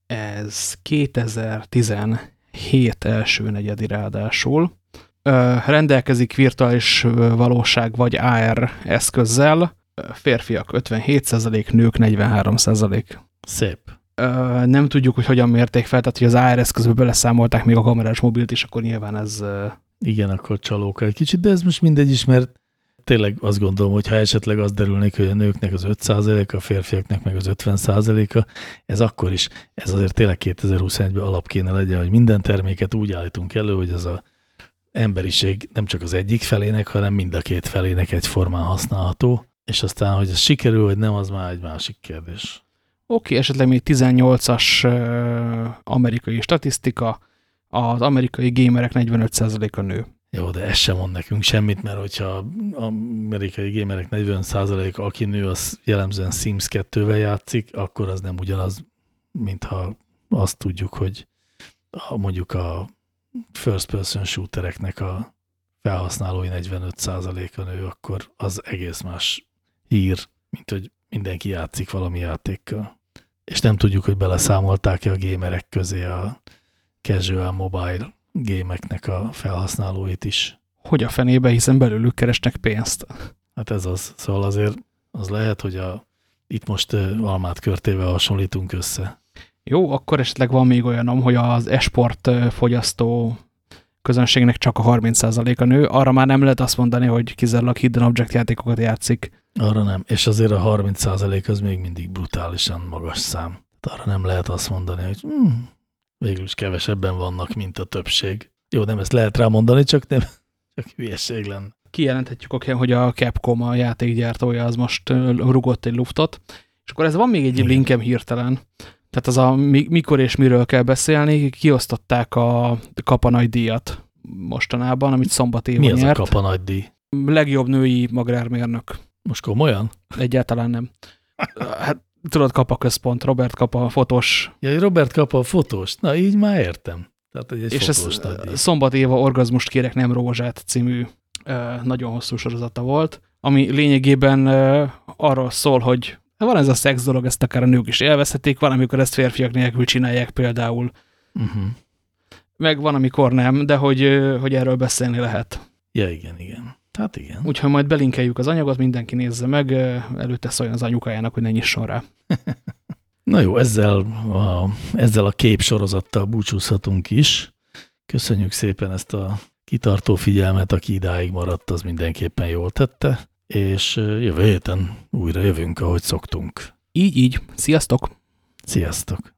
Ez 2017 első negyedi ráadásul. Ö, rendelkezik virtuális valóság vagy AR eszközzel, férfiak 57%, nők 43%. Szép. Nem tudjuk, hogy hogyan mérték fel, tehát hogy az AR eszközbe beleszámolták még a kamerás mobilt is, akkor nyilván ez... Igen, akkor csalók egy kicsit, de ez most mindegy is, mert tényleg azt gondolom, hogy ha esetleg az derülnék, hogy a nőknek az 5%-a, a férfiaknak meg az 50%-a, ez akkor is, ez azért tényleg 2021-ben alap kéne legyen, hogy minden terméket úgy állítunk elő, hogy az a emberiség nem csak az egyik felének, hanem mind a két felének egyformán használható, és aztán, hogy ez sikerül, vagy nem, az már egy másik kérdés. Oké, esetleg még 18-as uh, amerikai statisztika, az amerikai gamerek 45%-a nő. Jó, de ez sem mond nekünk semmit, mert hogyha amerikai gamerek 40% aki nő, az jellemzően Sims 2-vel játszik, akkor az nem ugyanaz, mintha azt tudjuk, hogy a, mondjuk a first person shootereknek a felhasználói 45%-a nő, akkor az egész más hír, mint hogy mindenki játszik valami játékkal. És nem tudjuk, hogy beleszámolták-e a gamerek közé a casual mobile gémeknek a felhasználóit is. Hogy a fenébe, hiszen belőlük keresnek pénzt. Hát ez az. Szóval azért az lehet, hogy a, itt most almát körtével hasonlítunk össze. Jó, akkor esetleg van még olyanom, hogy az esport fogyasztó közönségnek csak a 30%-a nő, arra már nem lehet azt mondani, hogy kizárólag hidden object játékokat játszik. Arra nem, és azért a 30% az még mindig brutálisan magas szám. Arra nem lehet azt mondani, hogy hmm, végül is kevesebben vannak, mint a többség. Jó, nem ezt lehet rámondani, csak nem, (laughs) csak hülyeség lenne. Kijelenthetjük, hogy a Capcom, a játékgyártója, az most rugott egy luftot. És akkor ez van még egy Igen. linkem hirtelen. Tehát az a mikor és miről kell beszélni, kiosztották a kapanagy díjat mostanában, amit szombat éven Mi az nyert. a kapanagy díj? Legjobb női agrármérnök. Most komolyan? Egyáltalán nem. Hát tudod, kap a központ, Robert kap a fotós. Ja, Robert kap a fotós. Na, így már értem. Tehát, egy és ez Szombat Éva Orgazmust kérek, nem rózsát című nagyon hosszú sorozata volt, ami lényegében arról szól, hogy van ez a szex dolog, ezt akár a nők is élvezhetik, van, amikor ezt férfiak nélkül csinálják például. Uh mhm. -huh. Meg van, amikor nem, de hogy, hogy erről beszélni lehet. Ja, igen, igen. Hát igen. Úgyhogy majd belinkeljük az anyagot, mindenki nézze meg, előtte szóljon az anyukájának, hogy ne nyisson rá. (laughs) Na jó, ezzel a, ezzel a képsorozattal búcsúzhatunk is. Köszönjük szépen ezt a kitartó figyelmet, aki idáig maradt, az mindenképpen jól tette, és jövő héten újra jövünk, ahogy szoktunk. Így, így. Sziasztok! Sziasztok!